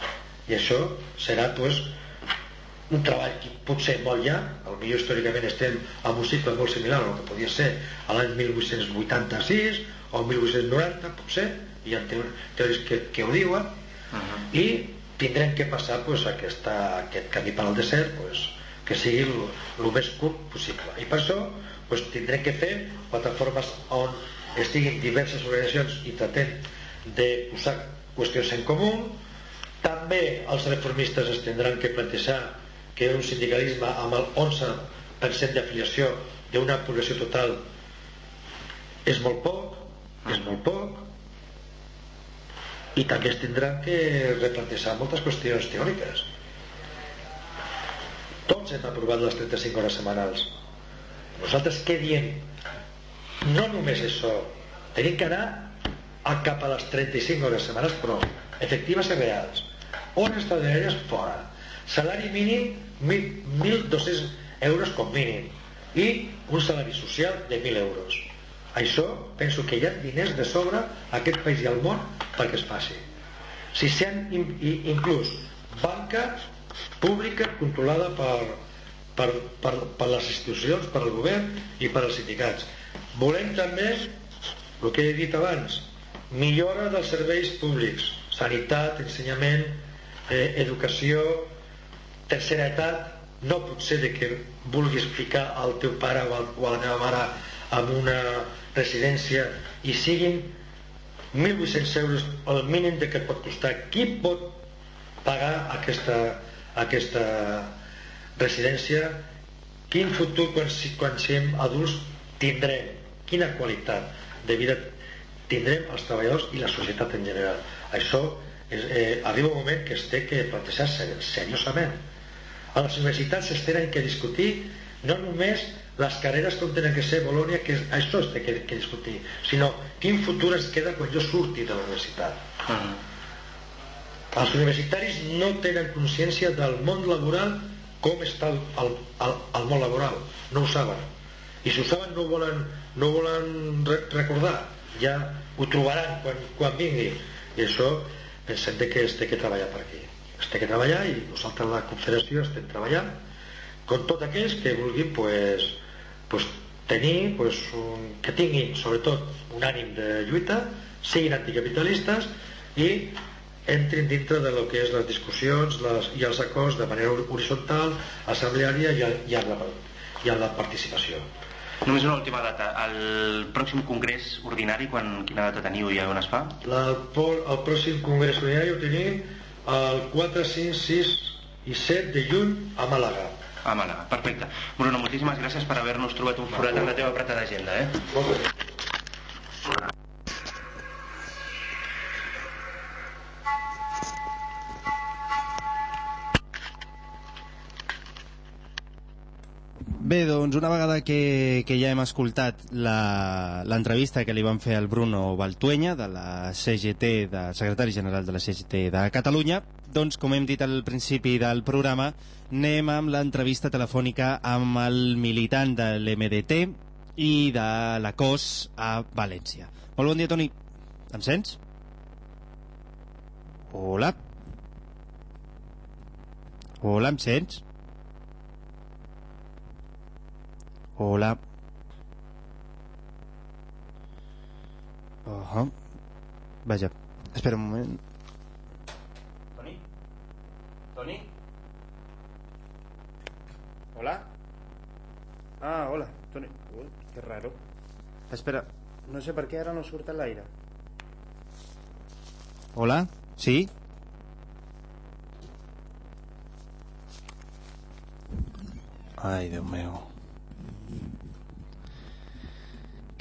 I això serà pues, un treball que potser molt ja potser històricament estem en un cicle molt similar al que podia ser a l'any 1886 o 1890 potser hi ha teories que, que ho diuen. Uh -huh. i tindrem que passar pues, aquesta, aquest camí per al desert pues, que sigui el més curt possible. I per això doncs, tindrem que fer plataformes on estiguin diverses organitzacions intentant de posar qüestions en comú. També els reformistes es tindran que plantejar que un sindicalisme amb el 11% d'afiliació d'una població total és molt poc és molt poc i també es tindran que replantejar moltes qüestions teòriques. Tots hem aprovat les 35 hores setmanals. Nosaltres què diem no només això. Tenim que anar a cap a les 35 hores setmanals però efectives i reals. Hores extraordinàries fora. Salari mínim 1.200 euros com mínim. I un salari social de 1.000 euros. Això penso que hi ha diners de sobre a aquest país i al món perquè es faci. Si s'han inclús banca pública controlada per, per, per, per les institucions, per el govern i per als sindicats. Volem també, el que he dit abans, millora dels serveis públics, sanitat, ensenyament, eh, educació, tercera edat, no pot ser de que vulguis ficar al teu pare o, o a la teva mare en una residència i siguin 1.800 euros el mínim de que pot costar. Qui pot pagar aquesta, aquesta residència? Quin futur quan, quan siguem adults tindrem quina qualitat de vida tindrem els treballadors i la societat en general això eh, eh, arriba un moment que es té que plantejar ser, seriosament. A les universitats es tenen que discutir no només les carreres com tenen que ser Bolònia, que això es té que, que discutir, sinó quin futur es queda quan jo surti de la universitat. Uh -huh. Els universitaris no tenen consciència del món laboral com està el, el, el, el món laboral, no ho saben. I si ho saben no ho volen, no volen re recordar, ja ho trobaran quan, quan vingui. I això pensem que es té que treballar per aquí. Es té que treballar i nosaltres la Confederació estem treballant con tots aquells que vulguin pues, pues, tenir pues, un, que tinguin sobretot un ànim de lluita siguin anticapitalistes i entrin dintre de lo que és les discussions les, i els acords de manera horitzontal, assembleària i, i, amb, la, i amb la participació. Només una última data. El pròxim congrés ordinari, quan, quina data teniu i on es fa? La, el pròxim congrés ordinari ho tenim el 4, 5, 6 i 7 de juny a Màlaga. A Màlaga, perfecte. Bruno, moltíssimes gràcies per haver-nos trobat un forat en la teva apretada agenda. Eh? Molt bé. Bé, doncs una vegada que, que ja hem escoltat l'entrevista que li van fer al Bruno Baltuenya de la CGT, de secretari general de la CGT de Catalunya, doncs com hem dit al principi del programa, anem amb l'entrevista telefònica amb el militant de l'MDT i de la COS a València. Molt bon dia, Toni. Em sents? Hola. Hola, em sents? Hola. Uh -huh. Vaja, espera un moment. Toni? Toni? Hola? Ah, hola, Toni. Ui, que raro. Espera, no sé per què ara no surt a l'aire. Hola? Sí? Ai, Déu meu.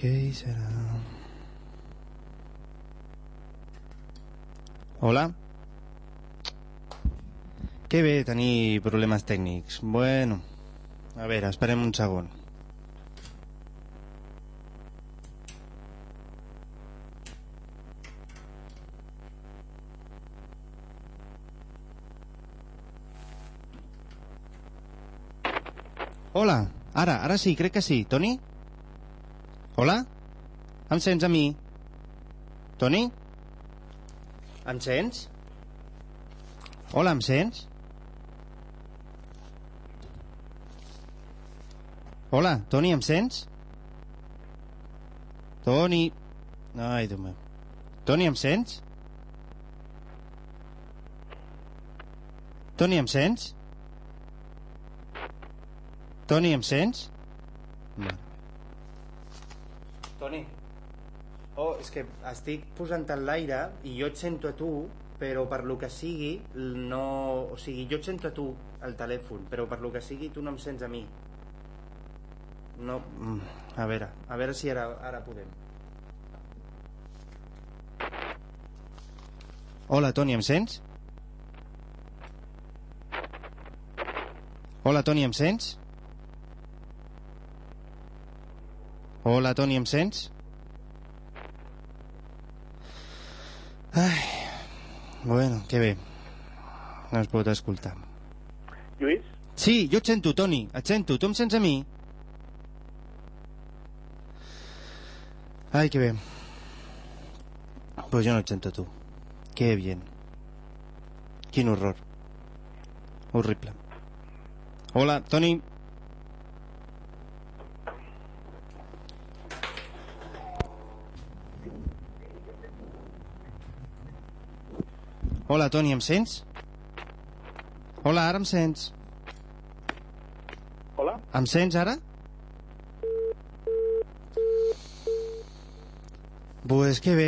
Què hi serà? Hola? Que bé tenir problemes tècnics. Bueno, a veure, esperem un segon. Hola, ara, ara sí, crec que sí. Toni? Hola? Em sents a mi? Toni? Em sents? Hola, em sents? Hola, Toni, em sents? Toni... Ai, Déu meu. Toni, em sents? Toni, em sents? Toni, em sents? Mare. Toni. Oh, és que estic posant en l'aire i jo et sento a tu, però per lo que sigui, no... O sigui, jo et sento a tu al telèfon, però per lo que sigui tu no em sents a mi. No... mm, A veure, a veure si ara, ara podem. Hola, Toni, em sents? Hola, Toni, em sents? Hola, Toni, em sents? Ai, bueno, que bé. No es pot escoltar. Lluís? Sí, jo et sento, Toni, et sento. Tu em sents a mi? Ai, que bé. Pues jo no et sento tu. Que bien. Quin horror. Horrible. Hola, Toni. Hola, Toni, em sents? Hola, ara em sents? Hola? Em sents ara? Pues que bé.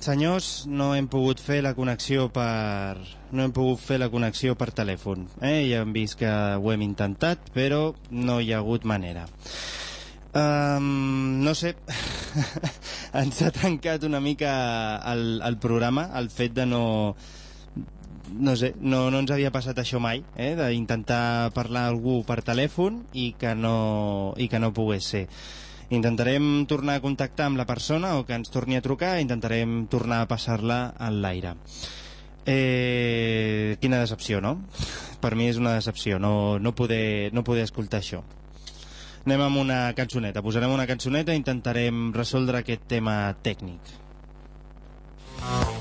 Senyors, no hem pogut fer la connexió per... No hem pogut fer la connexió per telèfon. Eh? Ja hem vist que ho hem intentat, però no hi ha hagut manera. Um, no sé, *laughs* ens ha tancat una mica el, el programa, el fet de no, no sé, no, no ens havia passat això mai, eh? d'intentar parlar algú per telèfon i que no, i que no pogués ser. Intentarem tornar a contactar amb la persona o que ens torni a trucar intentarem tornar a passar-la en l'aire. Eh, quina decepció, no? Per mi és una decepció no, no, poder, no poder escoltar això. Anem amb una cançoneta. Posarem una cançoneta i intentarem resoldre aquest tema tècnic. She's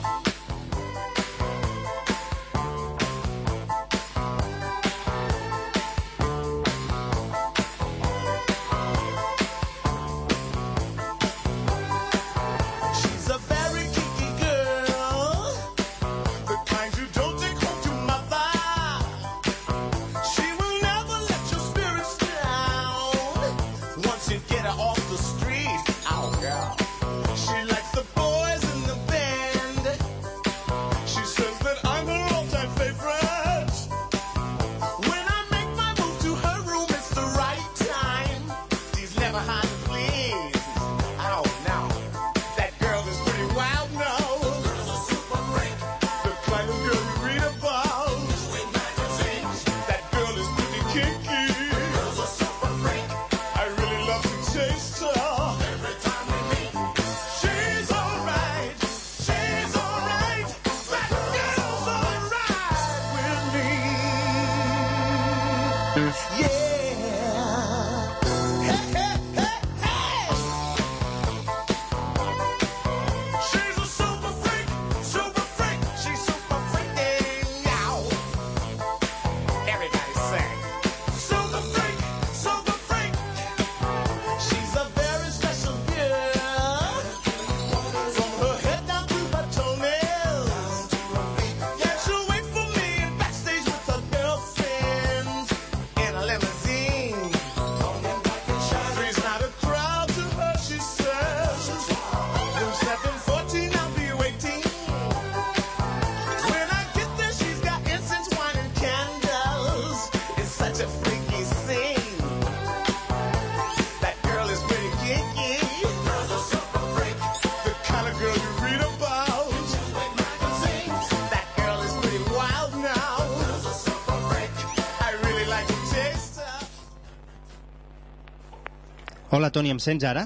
Hola, Toni, em sents ara?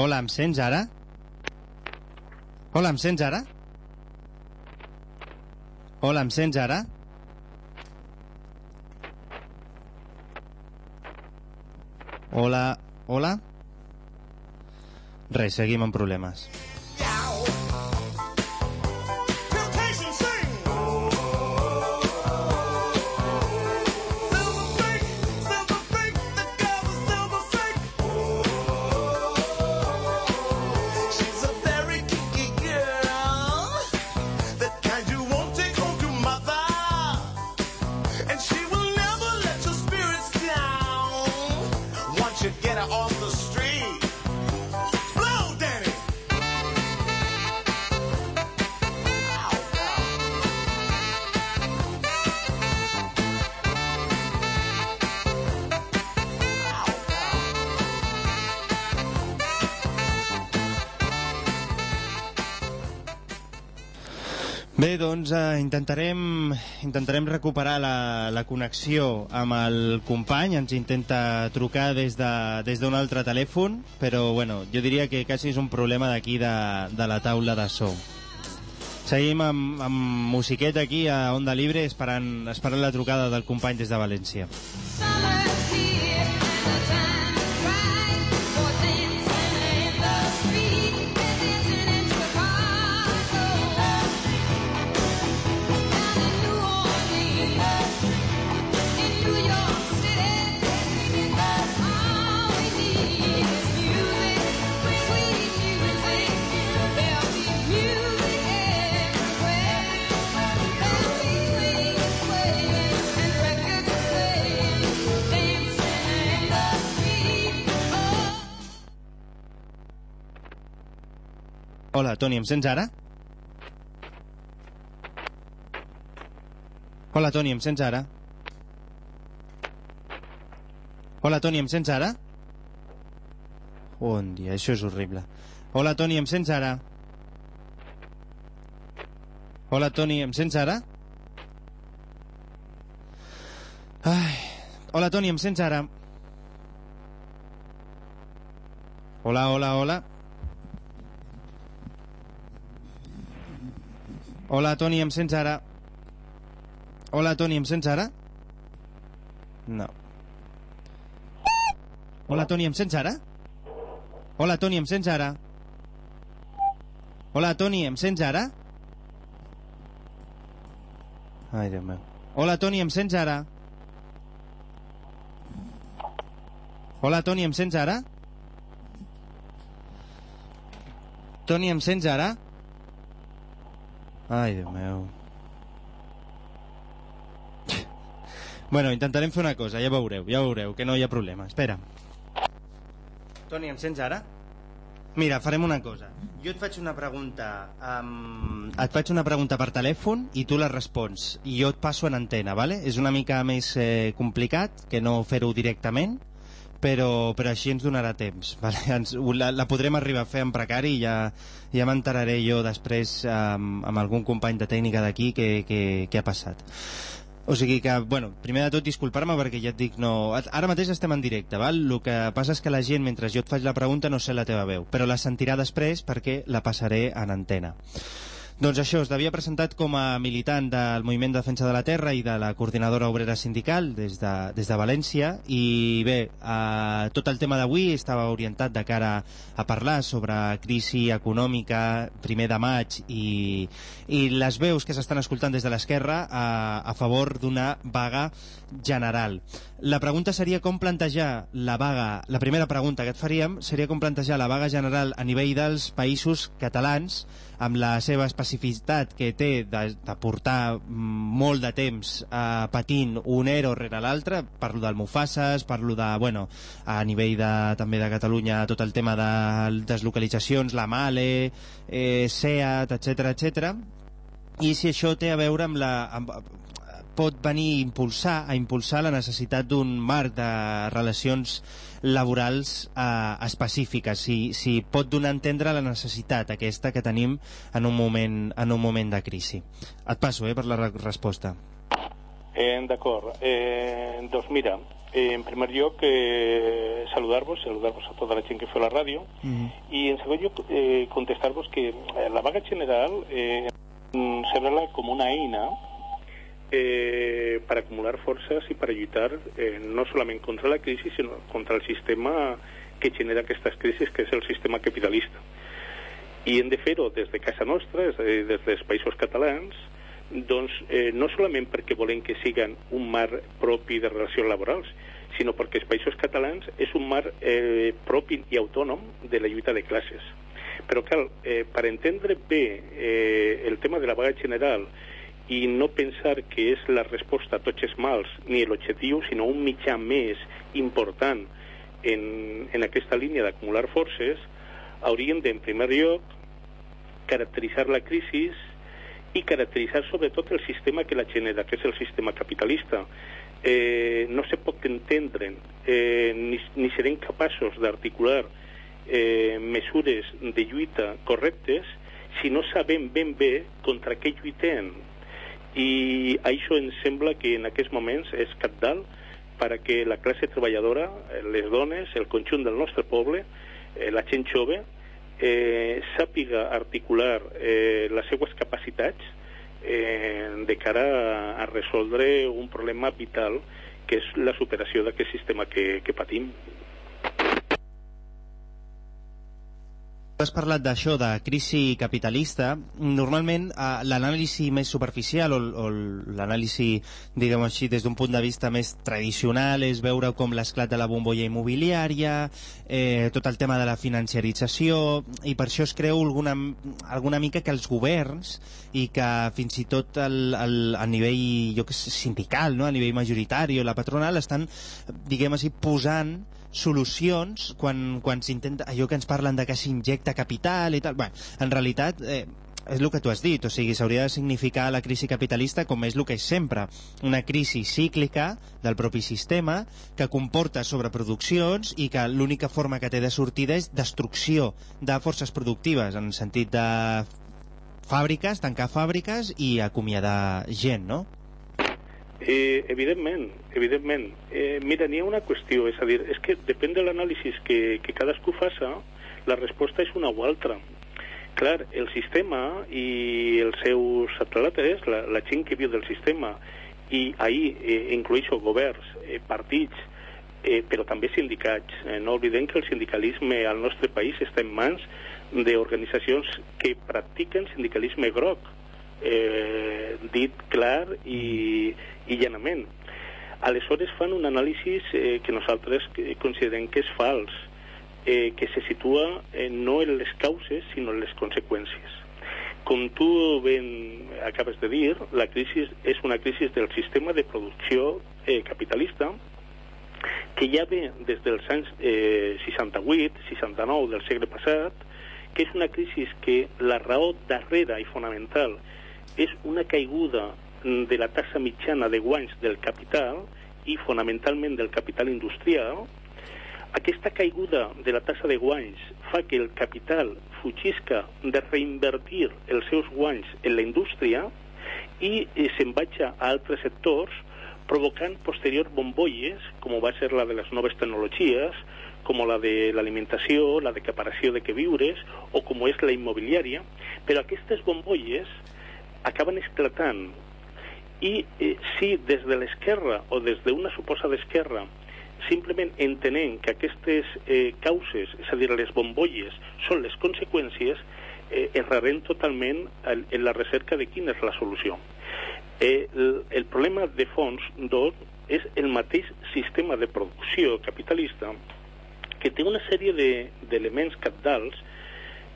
Hola, em sents ara? Hola, em sents ara? Hola, em sents ara? Hola, hola? Res, seguim amb problemes. Doncs eh, intentarem, intentarem recuperar la, la connexió amb el company, ens intenta trucar des de- des d'un de, altre telèfon, però bueno, jo diria que quasi és un problema d'aquí de, de la taula de so. Seguim amb, amb musiqueta aquí a Onda Libre esperant, esperant la trucada del company des de València. Summer's Hola, Toni, em sents ara? Hola, Toni, em sents ara? Hola, Toni, em sents ara? Bon dia, això és horrible. Hola, Toni, em sents ara? Hola, Toni, em sents ara? Ai. Hola, Toni, em sents ara? Hola, hola, hola. Hola, Toni, em sents ara? Hola, Toni, em sents ara? No. Hola, Toni, em sents ara? Hola, Toni, em sents ara? Hola, Toni, em sents ara? Ai, Déu meu. Hola, Toni, em sents ara? Hola, Toni, em sents ara? Toni, em sents ara? Ai, Déu meu. Bueno, intentarem fer una cosa, ja veureu, ja veureu, que no hi ha problema. Espera. Toni, em sents ara? Mira, farem una cosa. Jo et faig una pregunta um, et faig una pregunta per telèfon i tu la respons. I jo et passo en antena, vale? És una mica més eh, complicat que no fer-ho directament, però, però així ens donarà temps. *laughs* Vale? Ens, la, la podrem arribar a fer en precari i ja, ja m'enteraré jo després um, amb algun company de tècnica d'aquí què, què, què ha passat. O sigui que, bueno, primer de tot disculpar-me perquè ja et dic no... Ara mateix estem en directe, val? El que passa és que la gent, mentre jo et faig la pregunta, no sé la teva veu, però la sentirà després perquè la passaré en antena. Doncs això, es devia presentat com a militant del Moviment de Defensa de la Terra i de la Coordinadora Obrera Sindical des de, des de València i bé, eh, tot el tema d'avui estava orientat de cara a parlar sobre crisi econòmica primer de maig i, i les veus que s'estan escoltant des de l'esquerra a, a favor d'una vaga general. La pregunta seria com plantejar la vaga, la primera pregunta que et faríem seria com plantejar la vaga general a nivell dels països catalans amb la seva especificitat que té de, de portar molt de temps eh, patint un ero rere l'altre, parlo del Mufases, parlo de, bueno, a nivell de, també de Catalunya, tot el tema de deslocalitzacions, la Male, eh, SEAT, etc etc. i si això té a veure amb la... Amb, pot venir a impulsar, a impulsar la necessitat d'un marc de relacions laborals eh, específiques, si, si pot donar a entendre la necessitat aquesta que tenim en un moment, en un moment de crisi. Et passo eh, per la re resposta. Eh, D'acord. Eh, doncs mira, eh, en primer lloc, eh, saludar-vos, saludar-vos a tota la gent que feu la ràdio, Mm -hmm. i en segon lloc, eh, contestar-vos que eh, la vaga general eh, sembla com una eina eh, per acumular forces i per lluitar eh, no solament contra la crisi, sinó contra el sistema que genera aquestes crisis, que és el sistema capitalista. I hem de fer-ho des de casa nostra, és a dir, des dels països catalans, doncs eh, no solament perquè volem que siguin un marc propi de relacions laborals, sinó perquè els països catalans és un marc eh, propi i autònom de la lluita de classes. Però cal, eh, per entendre bé eh, el tema de la vaga general i no pensar que és la resposta a tots els mals ni l'objectiu, sinó un mitjà més important en, en aquesta línia d'acumular forces, hauríem de, en primer lloc, caracteritzar la crisi i caracteritzar sobretot el sistema que la genera, que és el sistema capitalista. Eh, no se pot entendre eh, ni, ni serem capaços d'articular eh, mesures de lluita correctes si no sabem ben bé contra què lluitem. I això em sembla que en aquests moments és capdalt perquè la classe treballadora, eh, les dones, el conjunt del nostre poble, eh, la gent jove, eh, sàpiga articular eh, les seues capacitats eh, de cara a, a resoldre un problema vital que és la superació d'aquest sistema que, que patim. Has parlat d'això, de crisi capitalista. Normalment eh, l'anàlisi més superficial o, o l'anàlisi, diguem així, des d'un punt de vista més tradicional és veure com l'esclat de la bombolla immobiliària, eh, tot el tema de la financiarització, i per això es creu alguna, alguna mica que els governs i que fins i tot el, el, a nivell jo que sé, sindical, no? a nivell majoritari o la patronal estan, diguem així, posant solucions quan, quan s'intenta allò que ens parlen de que s'injecta capital i tal, bueno, en realitat eh, és el que tu has dit, o sigui, s'hauria de significar la crisi capitalista com és el que és sempre, una crisi cíclica del propi sistema que comporta sobreproduccions i que l'única forma que té de sortida és destrucció de forces productives en el sentit de fàbriques, tancar fàbriques i acomiadar gent, no? Eh, evidentment, evidentment. Eh, mira, n'hi ha una qüestió, és a dir, és que depèn de l'anàlisi que, que cadascú faça, la resposta és una o altra. Clar, el sistema i els seus atletes, la, la gent que viu del sistema, i ahir eh, inclueixo governs, eh, partits, eh, però també sindicats. Eh, no oblidem que el sindicalisme al nostre país està en mans d'organitzacions que practiquen sindicalisme groc, eh, dit clar i, i llanament. Aleshores fan un anàlisi eh, que nosaltres considerem que és fals, eh, que se situa eh, no en les causes, sinó en les conseqüències. Com tu ben acabes de dir, la crisi és una crisi del sistema de producció eh, capitalista que ja ve des dels anys eh, 68, 69 del segle passat, que és una crisi que la raó darrera i fonamental és una caiguda mm, de la tassa mitjana de guanys del capital i fonamentalment del capital industrial, aquesta caiguda de la tassa de guanys fa que el capital fugisca de reinvertir els seus guanys en la indústria i eh, se'n vaig a altres sectors provocant posterior bombolles, com va ser la de les noves tecnologies, com la de l'alimentació, la de caparació de queviures, o com és la immobiliària, però aquestes bombolles acaben esclatant. I eh, si des de l'esquerra o des d'una suposada esquerra simplement entenem que aquestes eh, causes, és a dir, les bombolles, són les conseqüències, eh, errarem totalment en, en la recerca de quina és la solució. Eh, el, el problema de fons, doncs, és el mateix sistema de producció capitalista que té una sèrie de- d'elements de, capdals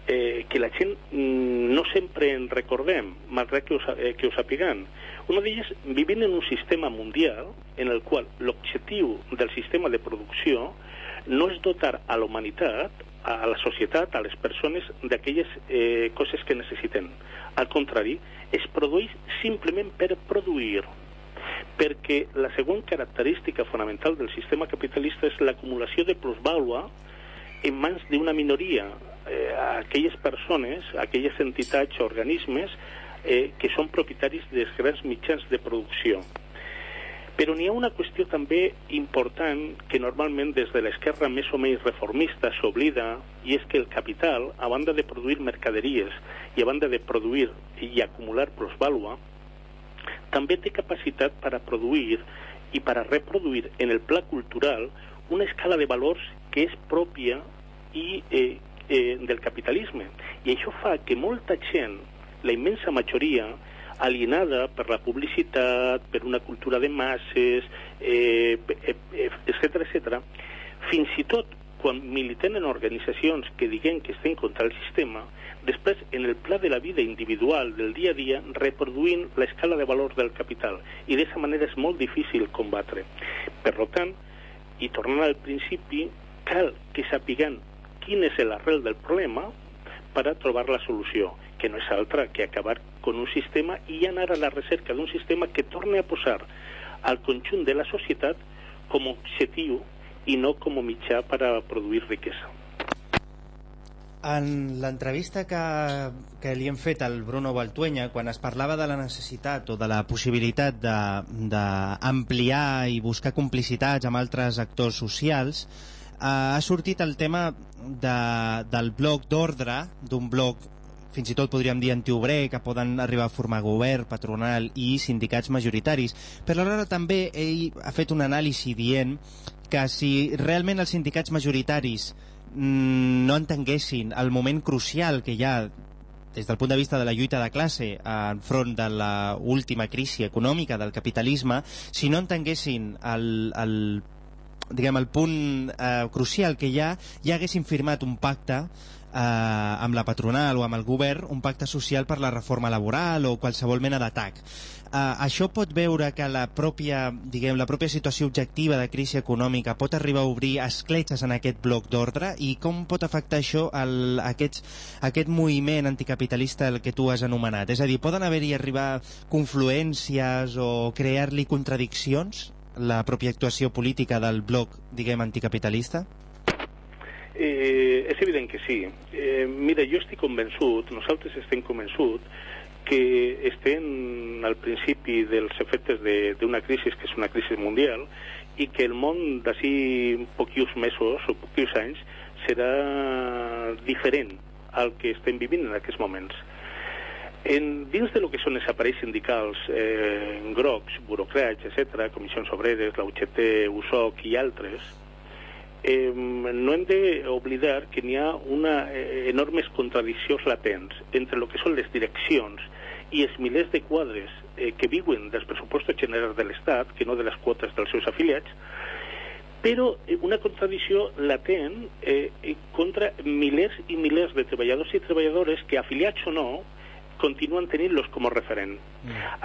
eh, que la gent mm, no sempre en recordem, malgrat que ho, eh, que ho sapiguem. Una d'elles, vivim en un sistema mundial en el qual l'objectiu del sistema de producció no és dotar a la humanitat, a la societat, a les persones, d'aquelles eh, coses que necessiten. Al contrari, es produeix simplement per produir perquè la següent característica fonamental del sistema capitalista és l'acumulació de plusvàlua en mans d'una minoria, eh, aquelles persones, aquelles entitats o organismes eh, que són propietaris dels grans mitjans de producció. Però n'hi ha una qüestió també important que normalment des de l'esquerra més o menys reformista s'oblida i és que el capital, a banda de produir mercaderies i a banda de produir i acumular plusvàlua, també té capacitat per a produir i per a reproduir en el pla cultural una escala de valors que és pròpia i eh, eh, del capitalisme. I això fa que molta gent, la immensa majoria, alienada per la publicitat, per una cultura de masses, eh, eh, eh, etc etc, fins i tot quan militen en organitzacions que diguen que estan contra el sistema, després en el pla de la vida individual del dia a dia reproduint l'escala de valors del capital i d'aquesta manera és molt difícil combatre. Per tant, i tornant al principi, cal que sapiguem quin és l'arrel del problema per a trobar la solució, que no és altra que acabar con un sistema i anar a la recerca d'un sistema que torni a posar al conjunt de la societat com a objectiu i no com a mitjà per a produir riquesa. En l'entrevista que, que li hem fet al Bruno Baltuenya, quan es parlava de la necessitat o de la possibilitat d'ampliar i buscar complicitats amb altres actors socials, ha sortit el tema de, del bloc d'ordre, d'un bloc fins i tot podríem dir antiobrer, que poden arribar a formar govern, patronal i sindicats majoritaris. Però alhora també ell ha fet un anàlisi dient que si realment els sindicats majoritaris mm, no entenguessin el moment crucial que hi ha des del punt de vista de la lluita de classe enfront de la última crisi econòmica del capitalisme, si no entenguessin el, el, diguem, el punt eh, crucial que hi ha, ja haguessin firmat un pacte eh, amb la patronal o amb el govern, un pacte social per la reforma laboral o qualsevol mena d'atac. Eh, això pot veure que la pròpia, diguem, la pròpia situació objectiva de crisi econòmica pot arribar a obrir escletxes en aquest bloc d'ordre i com pot afectar això el, aquests, aquest moviment anticapitalista el que tu has anomenat? És a dir, poden haver-hi arribar confluències o crear-li contradiccions la pròpia actuació política del bloc, diguem, anticapitalista? Eh, és evident que sí. Eh, mira, jo estic convençut, nosaltres estem convençut, que estem al principi dels efectes de- d'una crisi que és una crisi mundial i que el món d'ací poquius mesos o poquius anys serà diferent al que estem vivint en aquests moments. En, dins de lo que són els aparells sindicals eh, grocs, burocrats, etc., comissions obreres, la UGT, USOC i altres, eh, no hem d'oblidar que n'hi ha una eh, enormes contradiccions latents entre el que són les direccions i els milers de quadres eh, que viuen dels pressupostos generals de l'Estat, que no de les quotes dels seus afiliats, però eh, una contradicció latent eh, contra milers i milers de treballadors i treballadores que, afiliats o no, continuen tenint-los com a referent.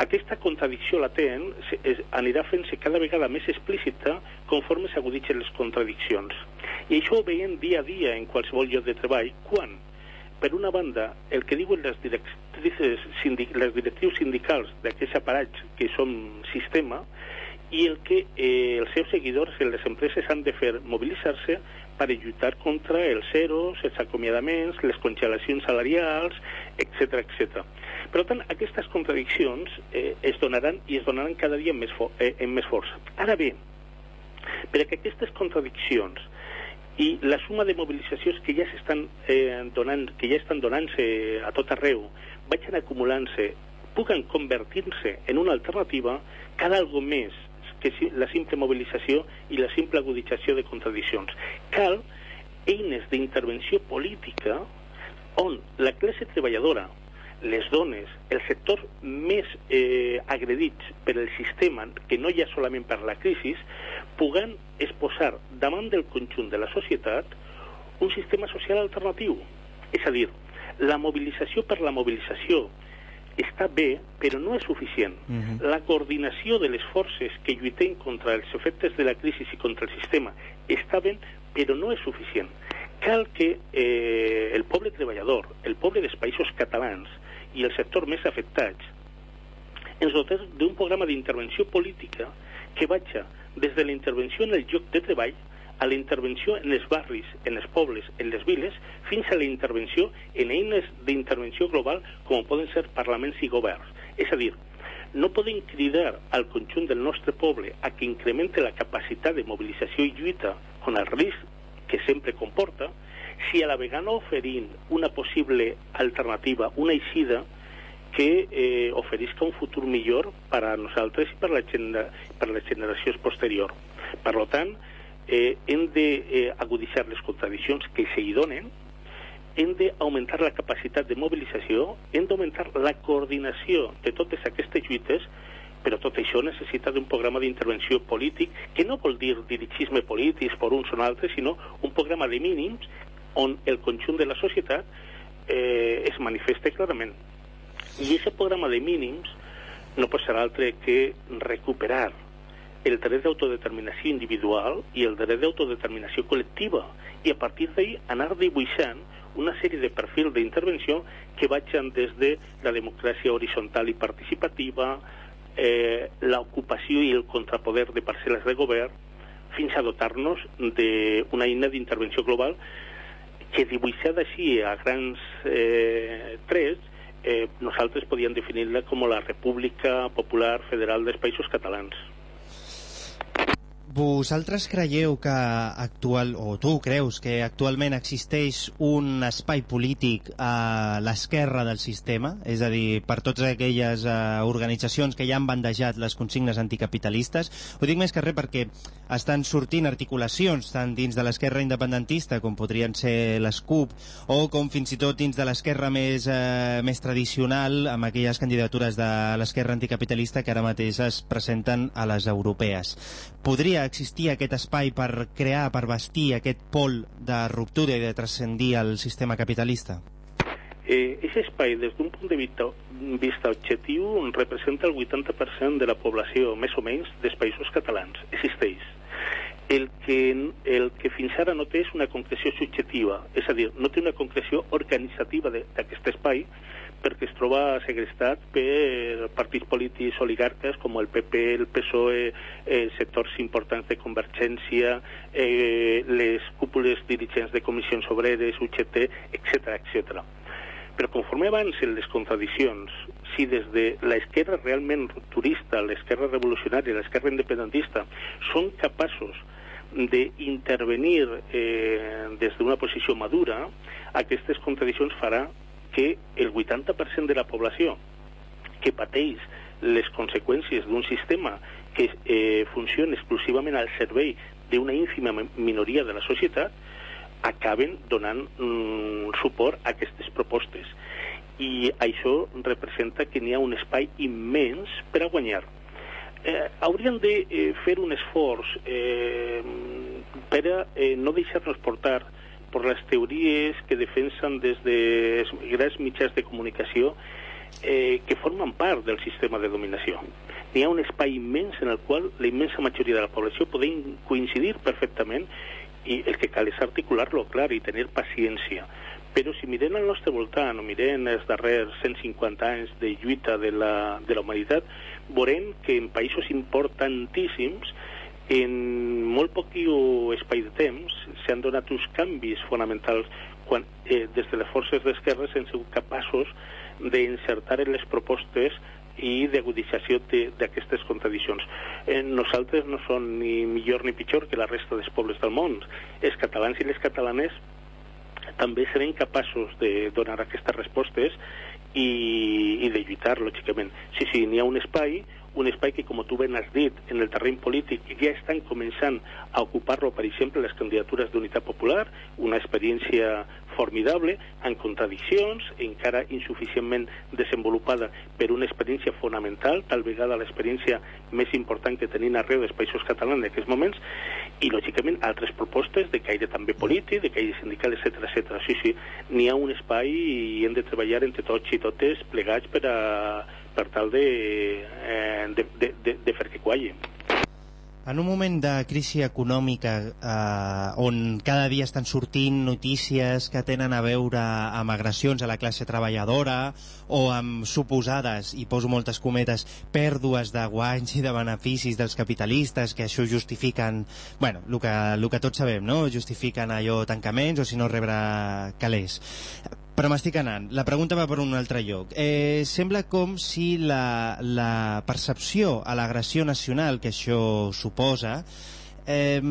Aquesta contradicció latent es, anirà fent-se cada vegada més explícita conforme s'aguditzen les contradiccions. I això ho veiem dia a dia en qualsevol lloc de treball, quan, per una banda, el que diuen les directrices, sindic, les directrius sindicals d'aquests aparats que són sistema, i el que eh, els seus seguidors en les empreses han de fer mobilitzar-se per lluitar contra els zeros, els acomiadaments, les congelacions salarials, etc etc. Per tant, aquestes contradiccions eh, es donaran i es donaran cada dia amb més, eh, amb més força. Ara bé, perquè aquestes contradiccions i la suma de mobilitzacions que ja s'estan eh, donant, que ja estan donant-se a tot arreu, vagin acumulant-se, puguen convertir-se en una alternativa, cal algo més que la simple mobilització i la simple agudització de contradiccions. Cal eines d'intervenció política on la classe treballadora, les dones, el sector més eh, agredits per el sistema, que no ja solament per la crisi, puguen exposar davant del conjunt de la societat un sistema social alternatiu. És a dir, la mobilització per la mobilització està bé, però no és suficient. Mhm. La coordinació de les forces que lluitem contra els efectes de la crisi i contra el sistema està bé, però no és suficient. Cal que eh, el poble treballador, el poble dels països catalans i el sector més afectats ens dotés d'un programa d'intervenció política que vaja des de la intervenció en el lloc de treball a la intervenció en els barris, en els pobles, en les viles, fins a la intervenció en eines d'intervenció global com poden ser parlaments i governs. És a dir, no podem cridar al conjunt del nostre poble a que incremente la capacitat de mobilització i lluita con el risc que sempre comporta, si a la vegada oferint una possible alternativa, una eixida que eh, oferisca un futur millor per a nosaltres i per, la genera per les generacions posteriors. Per tant, eh, hem d'aguditzar eh, les contradiccions que se hi donen, hem d'augmentar la capacitat de mobilització, hem d'augmentar la coordinació de totes aquestes lluites, però tot això necessita d'un programa d'intervenció polític que no vol dir dirigisme polític per uns o altres, sinó un programa de mínims on el conjunt de la societat eh, es manifesta clarament. I aquest programa de mínims no pot ser altre que recuperar el dret d'autodeterminació individual i el dret d'autodeterminació col·lectiva i a partir d'ahir anar dibuixant una sèrie de perfils d'intervenció que vagin des de la democràcia horitzontal i participativa, eh, l'ocupació i el contrapoder de parcel·les de govern, fins a dotar-nos d'una eina d'intervenció global que dibuixada així a grans eh, trets, eh, nosaltres podíem definir-la com la República Popular Federal dels Països Catalans. Vosaltres creieu que actual, o tu creus que actualment existeix un espai polític a l'esquerra del sistema? És a dir, per totes aquelles eh, organitzacions que ja han bandejat les consignes anticapitalistes? Ho dic més que res perquè estan sortint articulacions tant dins de l'esquerra independentista com podrien ser les CUP o com fins i tot dins de l'esquerra més, eh, més tradicional amb aquelles candidatures de l'esquerra anticapitalista que ara mateix es presenten a les europees. Podria existir aquest espai per crear, per vestir aquest pol de ruptura i de transcendir el sistema capitalista? Eh, Aquest espai, des d'un punt de vista, vista objectiu, representa el 80% de la població, més o menys, dels països catalans. Existeix. El que, el que fins ara no té és una concreció subjectiva, és a dir, no té una concreció organitzativa de- d'aquest espai, perquè es troba segrestat per partits polítics oligarques com el PP, el PSOE, eh, sectors importants de convergència, eh, les cúpules dirigents de comissions obreres, UGT, etc etc. Però conforme avancen les contradiccions, si des de l'esquerra realment rupturista, l'esquerra revolucionària, l'esquerra independentista, són capaços d'intervenir eh, des d'una posició madura, aquestes contradiccions farà que el 80% de la població que pateix les conseqüències d'un sistema que eh, funciona exclusivament al servei d'una ínfima mi- minoria de la societat acaben donant mm, suport a aquestes propostes. I això representa que n'hi ha un espai immens per a guanyar. Eh, hauríem de eh, fer un esforç eh, per a eh, no deixar-nos portar per les teories que defensen des de grans mitjans de comunicació eh, que formen part del sistema de dominació. N'hi ha un espai immens en el qual la immensa majoria de la població podem coincidir perfectament i el que cal és articular-lo clar i tenir paciència. Però si mirem al nostre voltant o mirem els darrers 150 anys de lluita de la, de la humanitat, veurem que en països importantíssims en molt poc espai de temps s'han donat uns canvis fonamentals quan eh, des de les forces d'esquerra s'han sigut capaços d'encertar en les propostes i d'agudització d'aquestes contradiccions. Eh, nosaltres no som ni millor ni pitjor que la resta dels pobles del món. Els catalans i les catalanes també serem capaços de donar aquestes respostes i, i de lluitar, lògicament. Sí, sí, n'hi ha un espai, un espai que, com tu ben has dit, en el terreny polític ja estan començant a ocupar-lo, per exemple, les candidatures d'unitat popular, una experiència formidable, en contradiccions, encara insuficientment desenvolupada per una experiència fonamental, tal vegada l'experiència més important que tenim arreu dels països catalans en aquests moments, i, lògicament, altres propostes de caire també polític, de caire sindical, etc etc. Sí, sí, n'hi ha un espai i hem de treballar entre tots i totes plegats per, a, per tal de, eh, de, de, de, de fer que qualli. En un moment de crisi econòmica eh, on cada dia estan sortint notícies que tenen a veure amb agressions a la classe treballadora o amb suposades, i poso moltes cometes, pèrdues de guanys i de beneficis dels capitalistes, que això justifiquen, bueno, el que, el que tots sabem, no? Justifiquen allò tancaments o si no rebre calés. Però m'estic anant. La pregunta va per un altre lloc. Eh, sembla com si la, la percepció a l'agressió nacional que això suposa eh,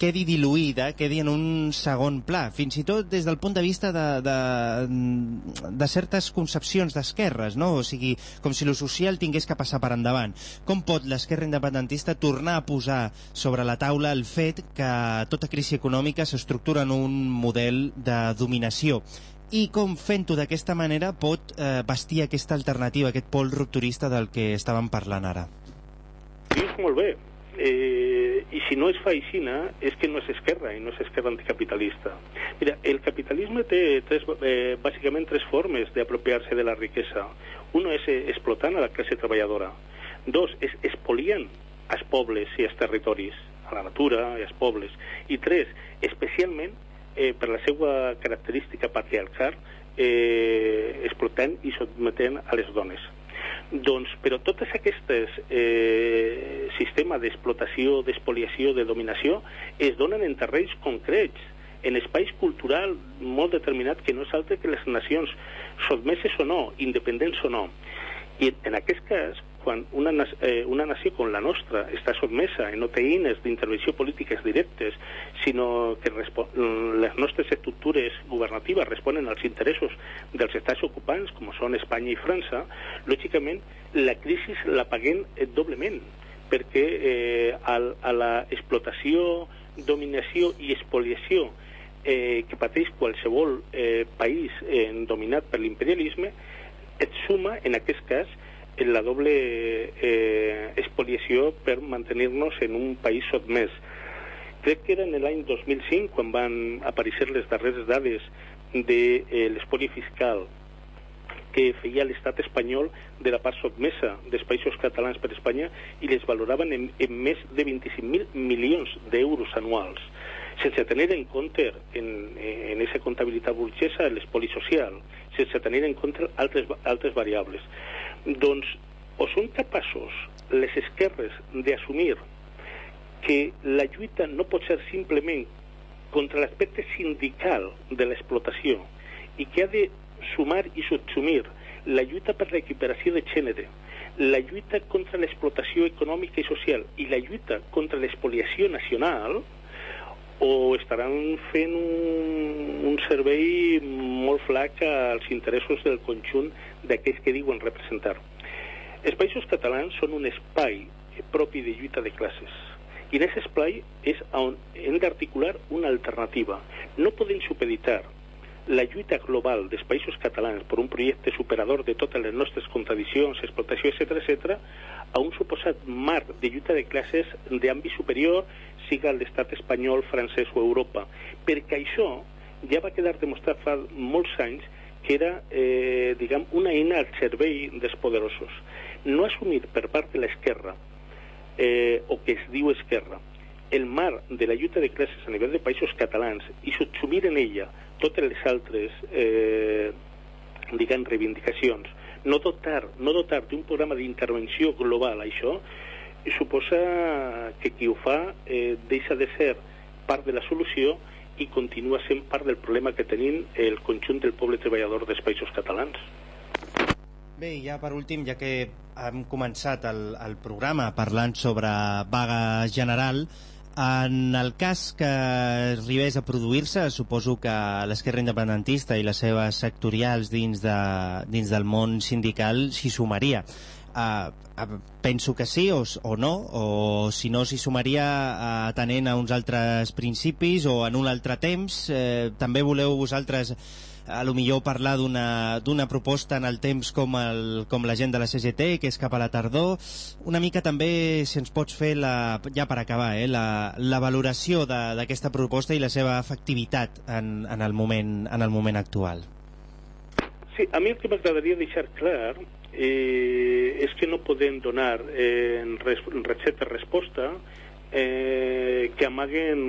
quedi diluïda, quedi en un segon pla, fins i tot des del punt de vista de, de, de certes concepcions d'esquerres, no? o sigui, com si lo social tingués que passar per endavant. Com pot l'esquerra independentista tornar a posar sobre la taula el fet que tota crisi econòmica s'estructura en un model de dominació i com fent-ho d'aquesta manera pot eh, vestir aquesta alternativa, aquest pol rupturista del que estàvem parlant ara. Dius molt bé. Eh, I si no es fa aixina, és que no és esquerra i no és esquerra anticapitalista. Mira, el capitalisme té tres, eh, bàsicament tres formes d'apropiar-se de la riquesa. Uno és explotant a la classe treballadora. Dos, és expoliant als pobles i als territoris, a la natura i als pobles. I tres, especialment eh, per la seva característica patriarcal, eh, explotant i sotmetent a les dones. Doncs, però totes aquestes eh, sistemes d'explotació, d'espoliació, de dominació, es donen en terrenys concrets, en espais cultural molt determinat que no és altre que les nacions, sotmeses o no, independents o no. I en aquest cas, quan una, na- eh, una nació com la nostra està sotmesa i no té eines d'intervenció polítiques directes, sinó que respo- les nostres estructures governatives responen als interessos dels estats ocupants, com són Espanya i França, lògicament la crisi la paguem eh, doblement, perquè eh, al, a la explotació, dominació i expoliació eh, que pateix qualsevol eh, país eh, dominat per l'imperialisme, et suma, en aquest cas, en la doble eh, expoliació per mantenir-nos en un país sotmès. Crec que era en l'any 2005 quan van aparèixer les darreres dades de eh, l'espoli fiscal que feia l'estat espanyol de la part sotmesa dels països catalans per Espanya i les valoraven en, en més de 25.000 milions d'euros anuals sense tenir en compte en, en aquesta comptabilitat burgesa l'espoli social, sense tenir en compte altres, altres variables. Doncs o són capaços les esquerres d'assumir que la lluita no pot ser simplement contra l'aspecte sindical de l'explotació i que ha de sumar i subsumir la lluita per l'equiparació de gènere, la lluita contra l'explotació econòmica i social i la lluita contra l'expoliació nacional, o estaran fent un, un servei molt flac als interessos del conjunt d'aquells que diuen representar. Els països catalans són un espai propi de lluita de classes i en aquest espai és on hem d'articular una alternativa. No podem supeditar la lluita global dels països catalans per un projecte superador de totes les nostres contradiccions, explotació, etc etc, a un suposat marc de lluita de classes d'àmbit superior, siga l'estat espanyol, francès o Europa. Perquè això ja va quedar demostrat fa molts anys que era, eh, diguem, una eina al servei dels poderosos. No assumir per part de l'esquerra, eh, o que es diu esquerra, el mar de la lluita de classes a nivell de països catalans i subsumir en ella totes les altres eh, diguem, reivindicacions, no dotar, no dotar d'un programa d'intervenció global això, suposa que qui ho fa eh, deixa de ser part de la solució i continua sent part del problema que tenim el conjunt del poble treballador dels països catalans. Bé, i ja per últim, ja que hem començat el, el programa parlant sobre vaga general, en el cas que arribés a produir-se, suposo que l'esquerra independentista i les seves sectorials dins, de, dins del món sindical s'hi sumaria. Uh, uh, penso que sí o, o no, o si no s'hi sumaria uh, atenent a uns altres principis o en un altre temps. Uh, també voleu vosaltres a lo millor parlar d'una proposta en el temps com, el, com la gent de la CGT, que és cap a la tardor. Una mica també, si ens pots fer, la, ja per acabar, eh, la, la valoració d'aquesta proposta i la seva efectivitat en, en, el moment, en el moment actual. Sí, a mi el que m'agradaria deixar clar eh, és que no podem donar eh, res, en recepta resposta eh, que amaguen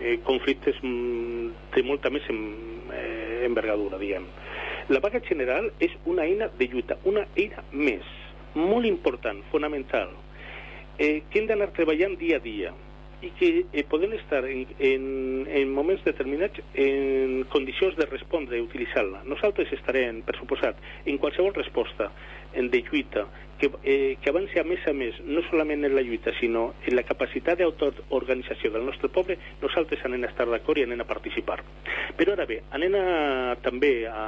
eh, conflictes mm, de molta més en, eh, envergadura, diguem. La vaga general és una eina de lluita, una eina més, molt important, fonamental, eh, que hem d'anar treballant dia a dia i que eh, poden estar en, en, en moments determinats en condicions de respondre i utilitzar-la. Nosaltres estarem, per suposat, en qualsevol resposta en de lluita que, eh, que avanci a més a més, no solament en la lluita, sinó en la capacitat d'autoorganització del nostre poble, nosaltres anem a estar d'acord i anem a participar. Però ara bé, anem a, també a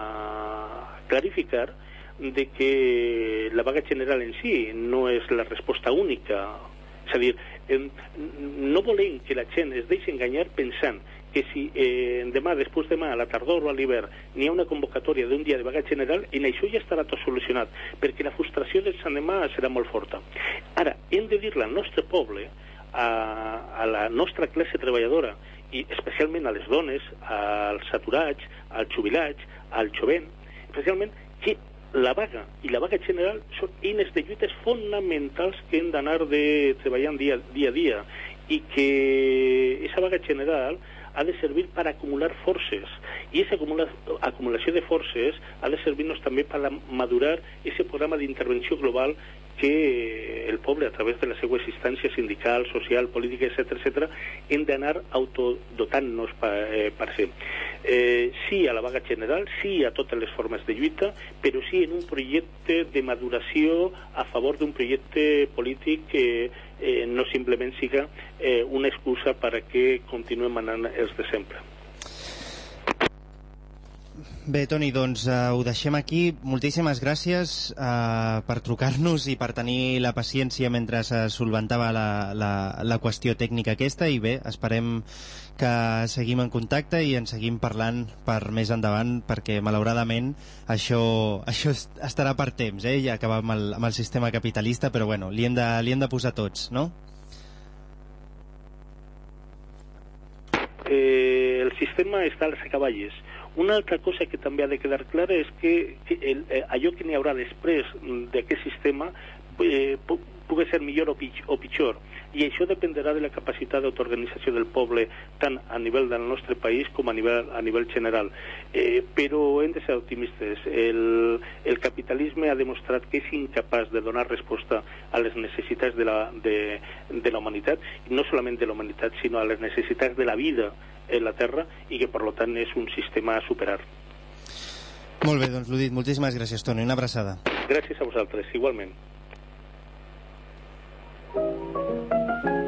clarificar de que la vaga general en si no és la resposta única és a dir, no volem que la gent es deixi enganyar pensant que si eh, demà, després demà, a la tardor o a l'hivern, n'hi ha una convocatòria d'un dia de vaga general, en això ja estarà tot solucionat, perquè la frustració del Sant demà serà molt forta. Ara, hem de dir-la al nostre poble, a, a la nostra classe treballadora, i especialment a les dones, als aturats, als jubilats, al jovent, especialment que la vaga i la vaga general són eines de lluites fonamentals que hem d'anar de treballant dia, dia a dia i que aquesta vaga general ha de servir per acumular forces i aquesta acumula, acumulació de forces ha de servir-nos també per madurar aquest programa d'intervenció global que el poble, a través de la seva existència sindical, social, política, etc etc, hem d'anar autodotant-nos per, eh, per ser. Eh, sí a la vaga general, sí a totes les formes de lluita, però sí en un projecte de maduració a favor d'un projecte polític que eh, no simplement siga eh, una excusa per que continuem anant els de sempre. Bé, Toni, doncs uh, ho deixem aquí. Moltíssimes gràcies uh, per trucar-nos i per tenir la paciència mentre se solventava la, la, la qüestió tècnica aquesta i bé, esperem que seguim en contacte i en seguim parlant per més endavant perquè malauradament això, *laughs* això es- estarà per temps, eh? ja acabar amb el, amb el sistema capitalista, però bueno, li hem de, li hem de posar tots, no? eh, el sistema està als acaballes. Una altra cosa que també ha de quedar clara és que, que el, eh, allò que n'hi haurà després d'aquest sistema eh, pugui ser millor o, pitj o pitjor. I això dependerà de la capacitat d'autoorganització del poble, tant a nivell del nostre país com a nivell, a nivell general. Eh, però hem de ser optimistes. El, el capitalisme ha demostrat que és incapaç de donar resposta a les necessitats de la, de, de la humanitat, no solament de la humanitat, sinó a les necessitats de la vida en la Terra, i que, per tant, és un sistema a superar. Molt bé, doncs, Ludit, moltíssimes gràcies, Toni. Una abraçada. Gràcies a vosaltres, igualment. Onda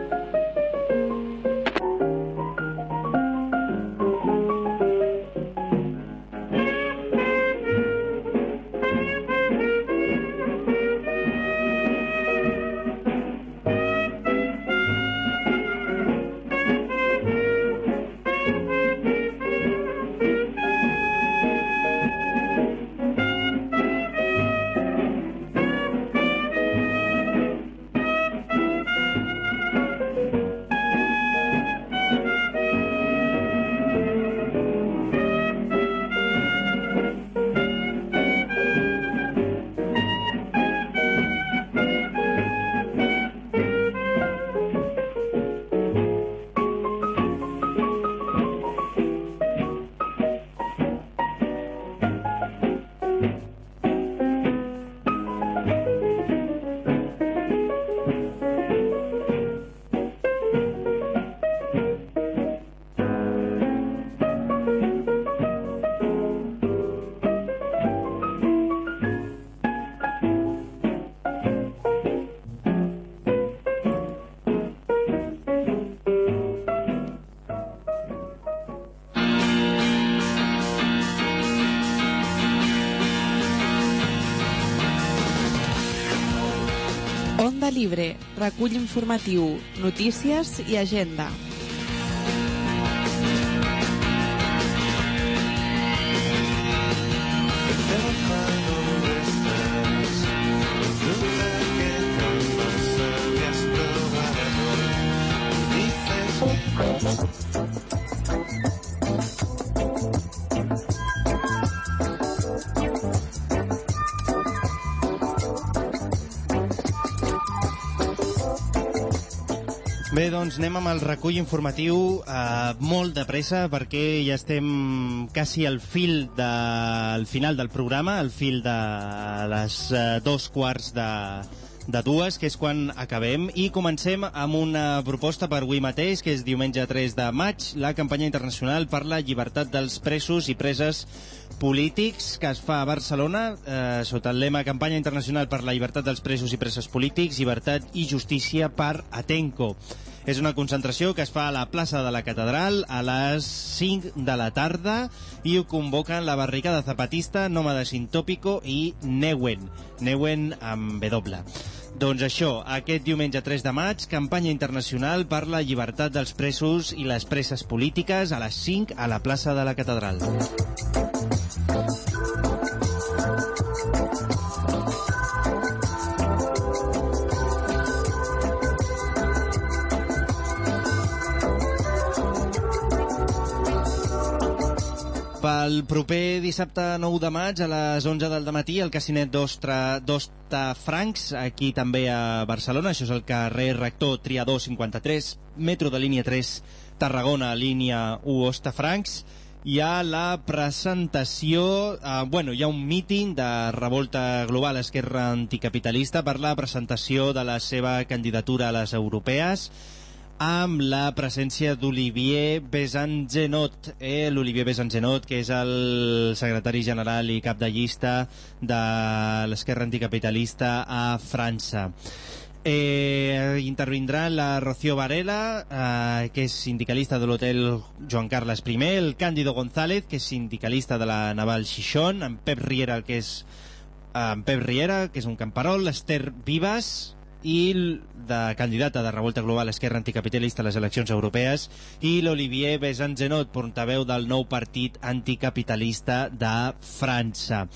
recull informatiu, notícies i agenda. Doncs anem amb el recull informatiu eh, molt de pressa perquè ja estem quasi al fil de, al final del programa, al fil de les eh, dos quarts de, de dues, que és quan acabem, i comencem amb una proposta per avui mateix, que és diumenge 3 de maig, la campanya internacional per la llibertat dels presos i preses polítics que es fa a Barcelona eh, sota el lema Campanya Internacional per la Llibertat dels Presos i Preses Polítics, Llibertat i Justícia per Atenco. És una concentració que es fa a la plaça de la Catedral a les 5 de la tarda i ho convoquen la barricada zapatista, Nómada Sintópico i Neuen. Neuen amb W. Doncs això, aquest diumenge 3 de maig, campanya internacional per la llibertat dels presos i les preses polítiques a les 5 a la plaça de la Catedral. Pel proper dissabte 9 de maig a les 11 del matí al Casinet d'Osta Francs, aquí també a Barcelona, això és el carrer Rector Triador 53, metro de línia 3, Tarragona, línia 1 Osta Francs, hi ha la presentació, eh, bueno, hi ha un míting de Revolta Global Esquerra Anticapitalista per la presentació de la seva candidatura a les europees, amb la presència d'Olivier Besangenot, eh, l'Olivier Besangenot, que és el secretari general i cap de llista de l'esquerra anticapitalista a França. Eh, intervindrà la Rocío Varela, eh, que és sindicalista de l'hotel Joan Carles I, el Cándido González, que és sindicalista de la Naval Xixón, en Pep Riera, que és eh, en Pep Riera, que és un camperol, l'Ester Vives, i de candidata de Revolta Global Esquerra Anticapitalista a les eleccions europees i l'Olivier Besangenot, portaveu del nou partit anticapitalista de França.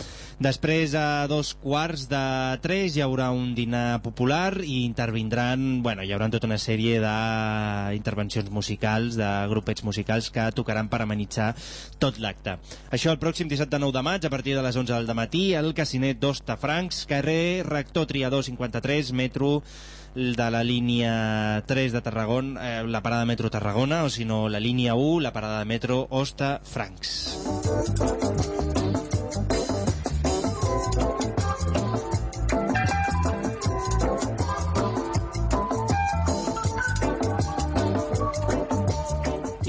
Després, a dos quarts de tres, hi haurà un dinar popular i intervindran, bueno, hi haurà tota una sèrie d'intervencions musicals, de grupets musicals que tocaran per amenitzar tot l'acte. Això el pròxim dissabte 9 de maig, a partir de les 11 del matí, al Casinet d'Osta Francs, carrer Rector Triador 53, metro metro de la línia 3 de Tarragona, eh, la parada de metro Tarragona, o si no, la línia 1, la parada de metro Osta Francs.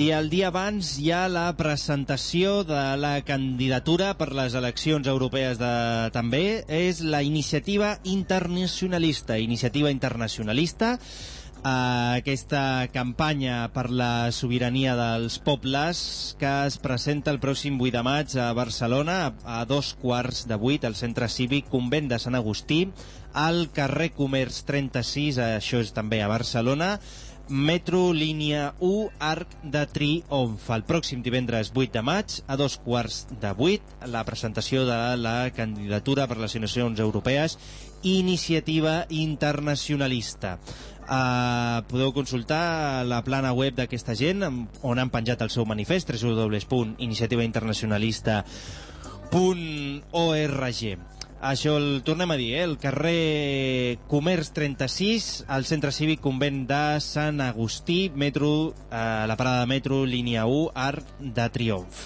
I el dia abans hi ha la presentació de la candidatura per les eleccions europees de també. És la iniciativa internacionalista. Iniciativa internacionalista eh, aquesta campanya per la sobirania dels pobles que es presenta el pròxim 8 de maig a Barcelona a, a dos quarts de vuit al centre cívic Convent de Sant Agustí al carrer Comerç 36, això és també a Barcelona Metro línia 1 Arc de Triomf el pròxim divendres 8 de maig a dos quarts de 8 la presentació de la candidatura per les nacions europees Iniciativa Internacionalista. Uh, podeu consultar la plana web d'aquesta gent on han penjat el seu manifest www.iniciativainternacionalista.org això el tornem a dir, eh? el carrer Comerç 36, al centre cívic convent de Sant Agustí, metro, eh, la parada de metro, línia 1, Arc de Triomf.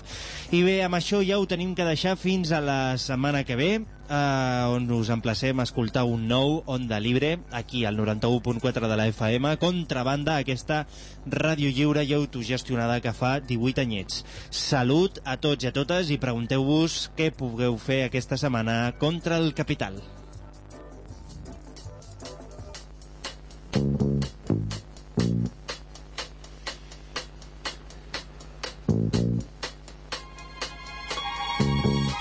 I bé, amb això ja ho tenim que deixar fins a la setmana que ve, eh, on us emplacem a escoltar un nou Onda Libre, aquí al 91.4 de la FM, contrabanda aquesta ràdio lliure i autogestionada que fa 18 anyets. Salut a tots i a totes i pregunteu-vos què pugueu fer aquesta setmana contra el capital.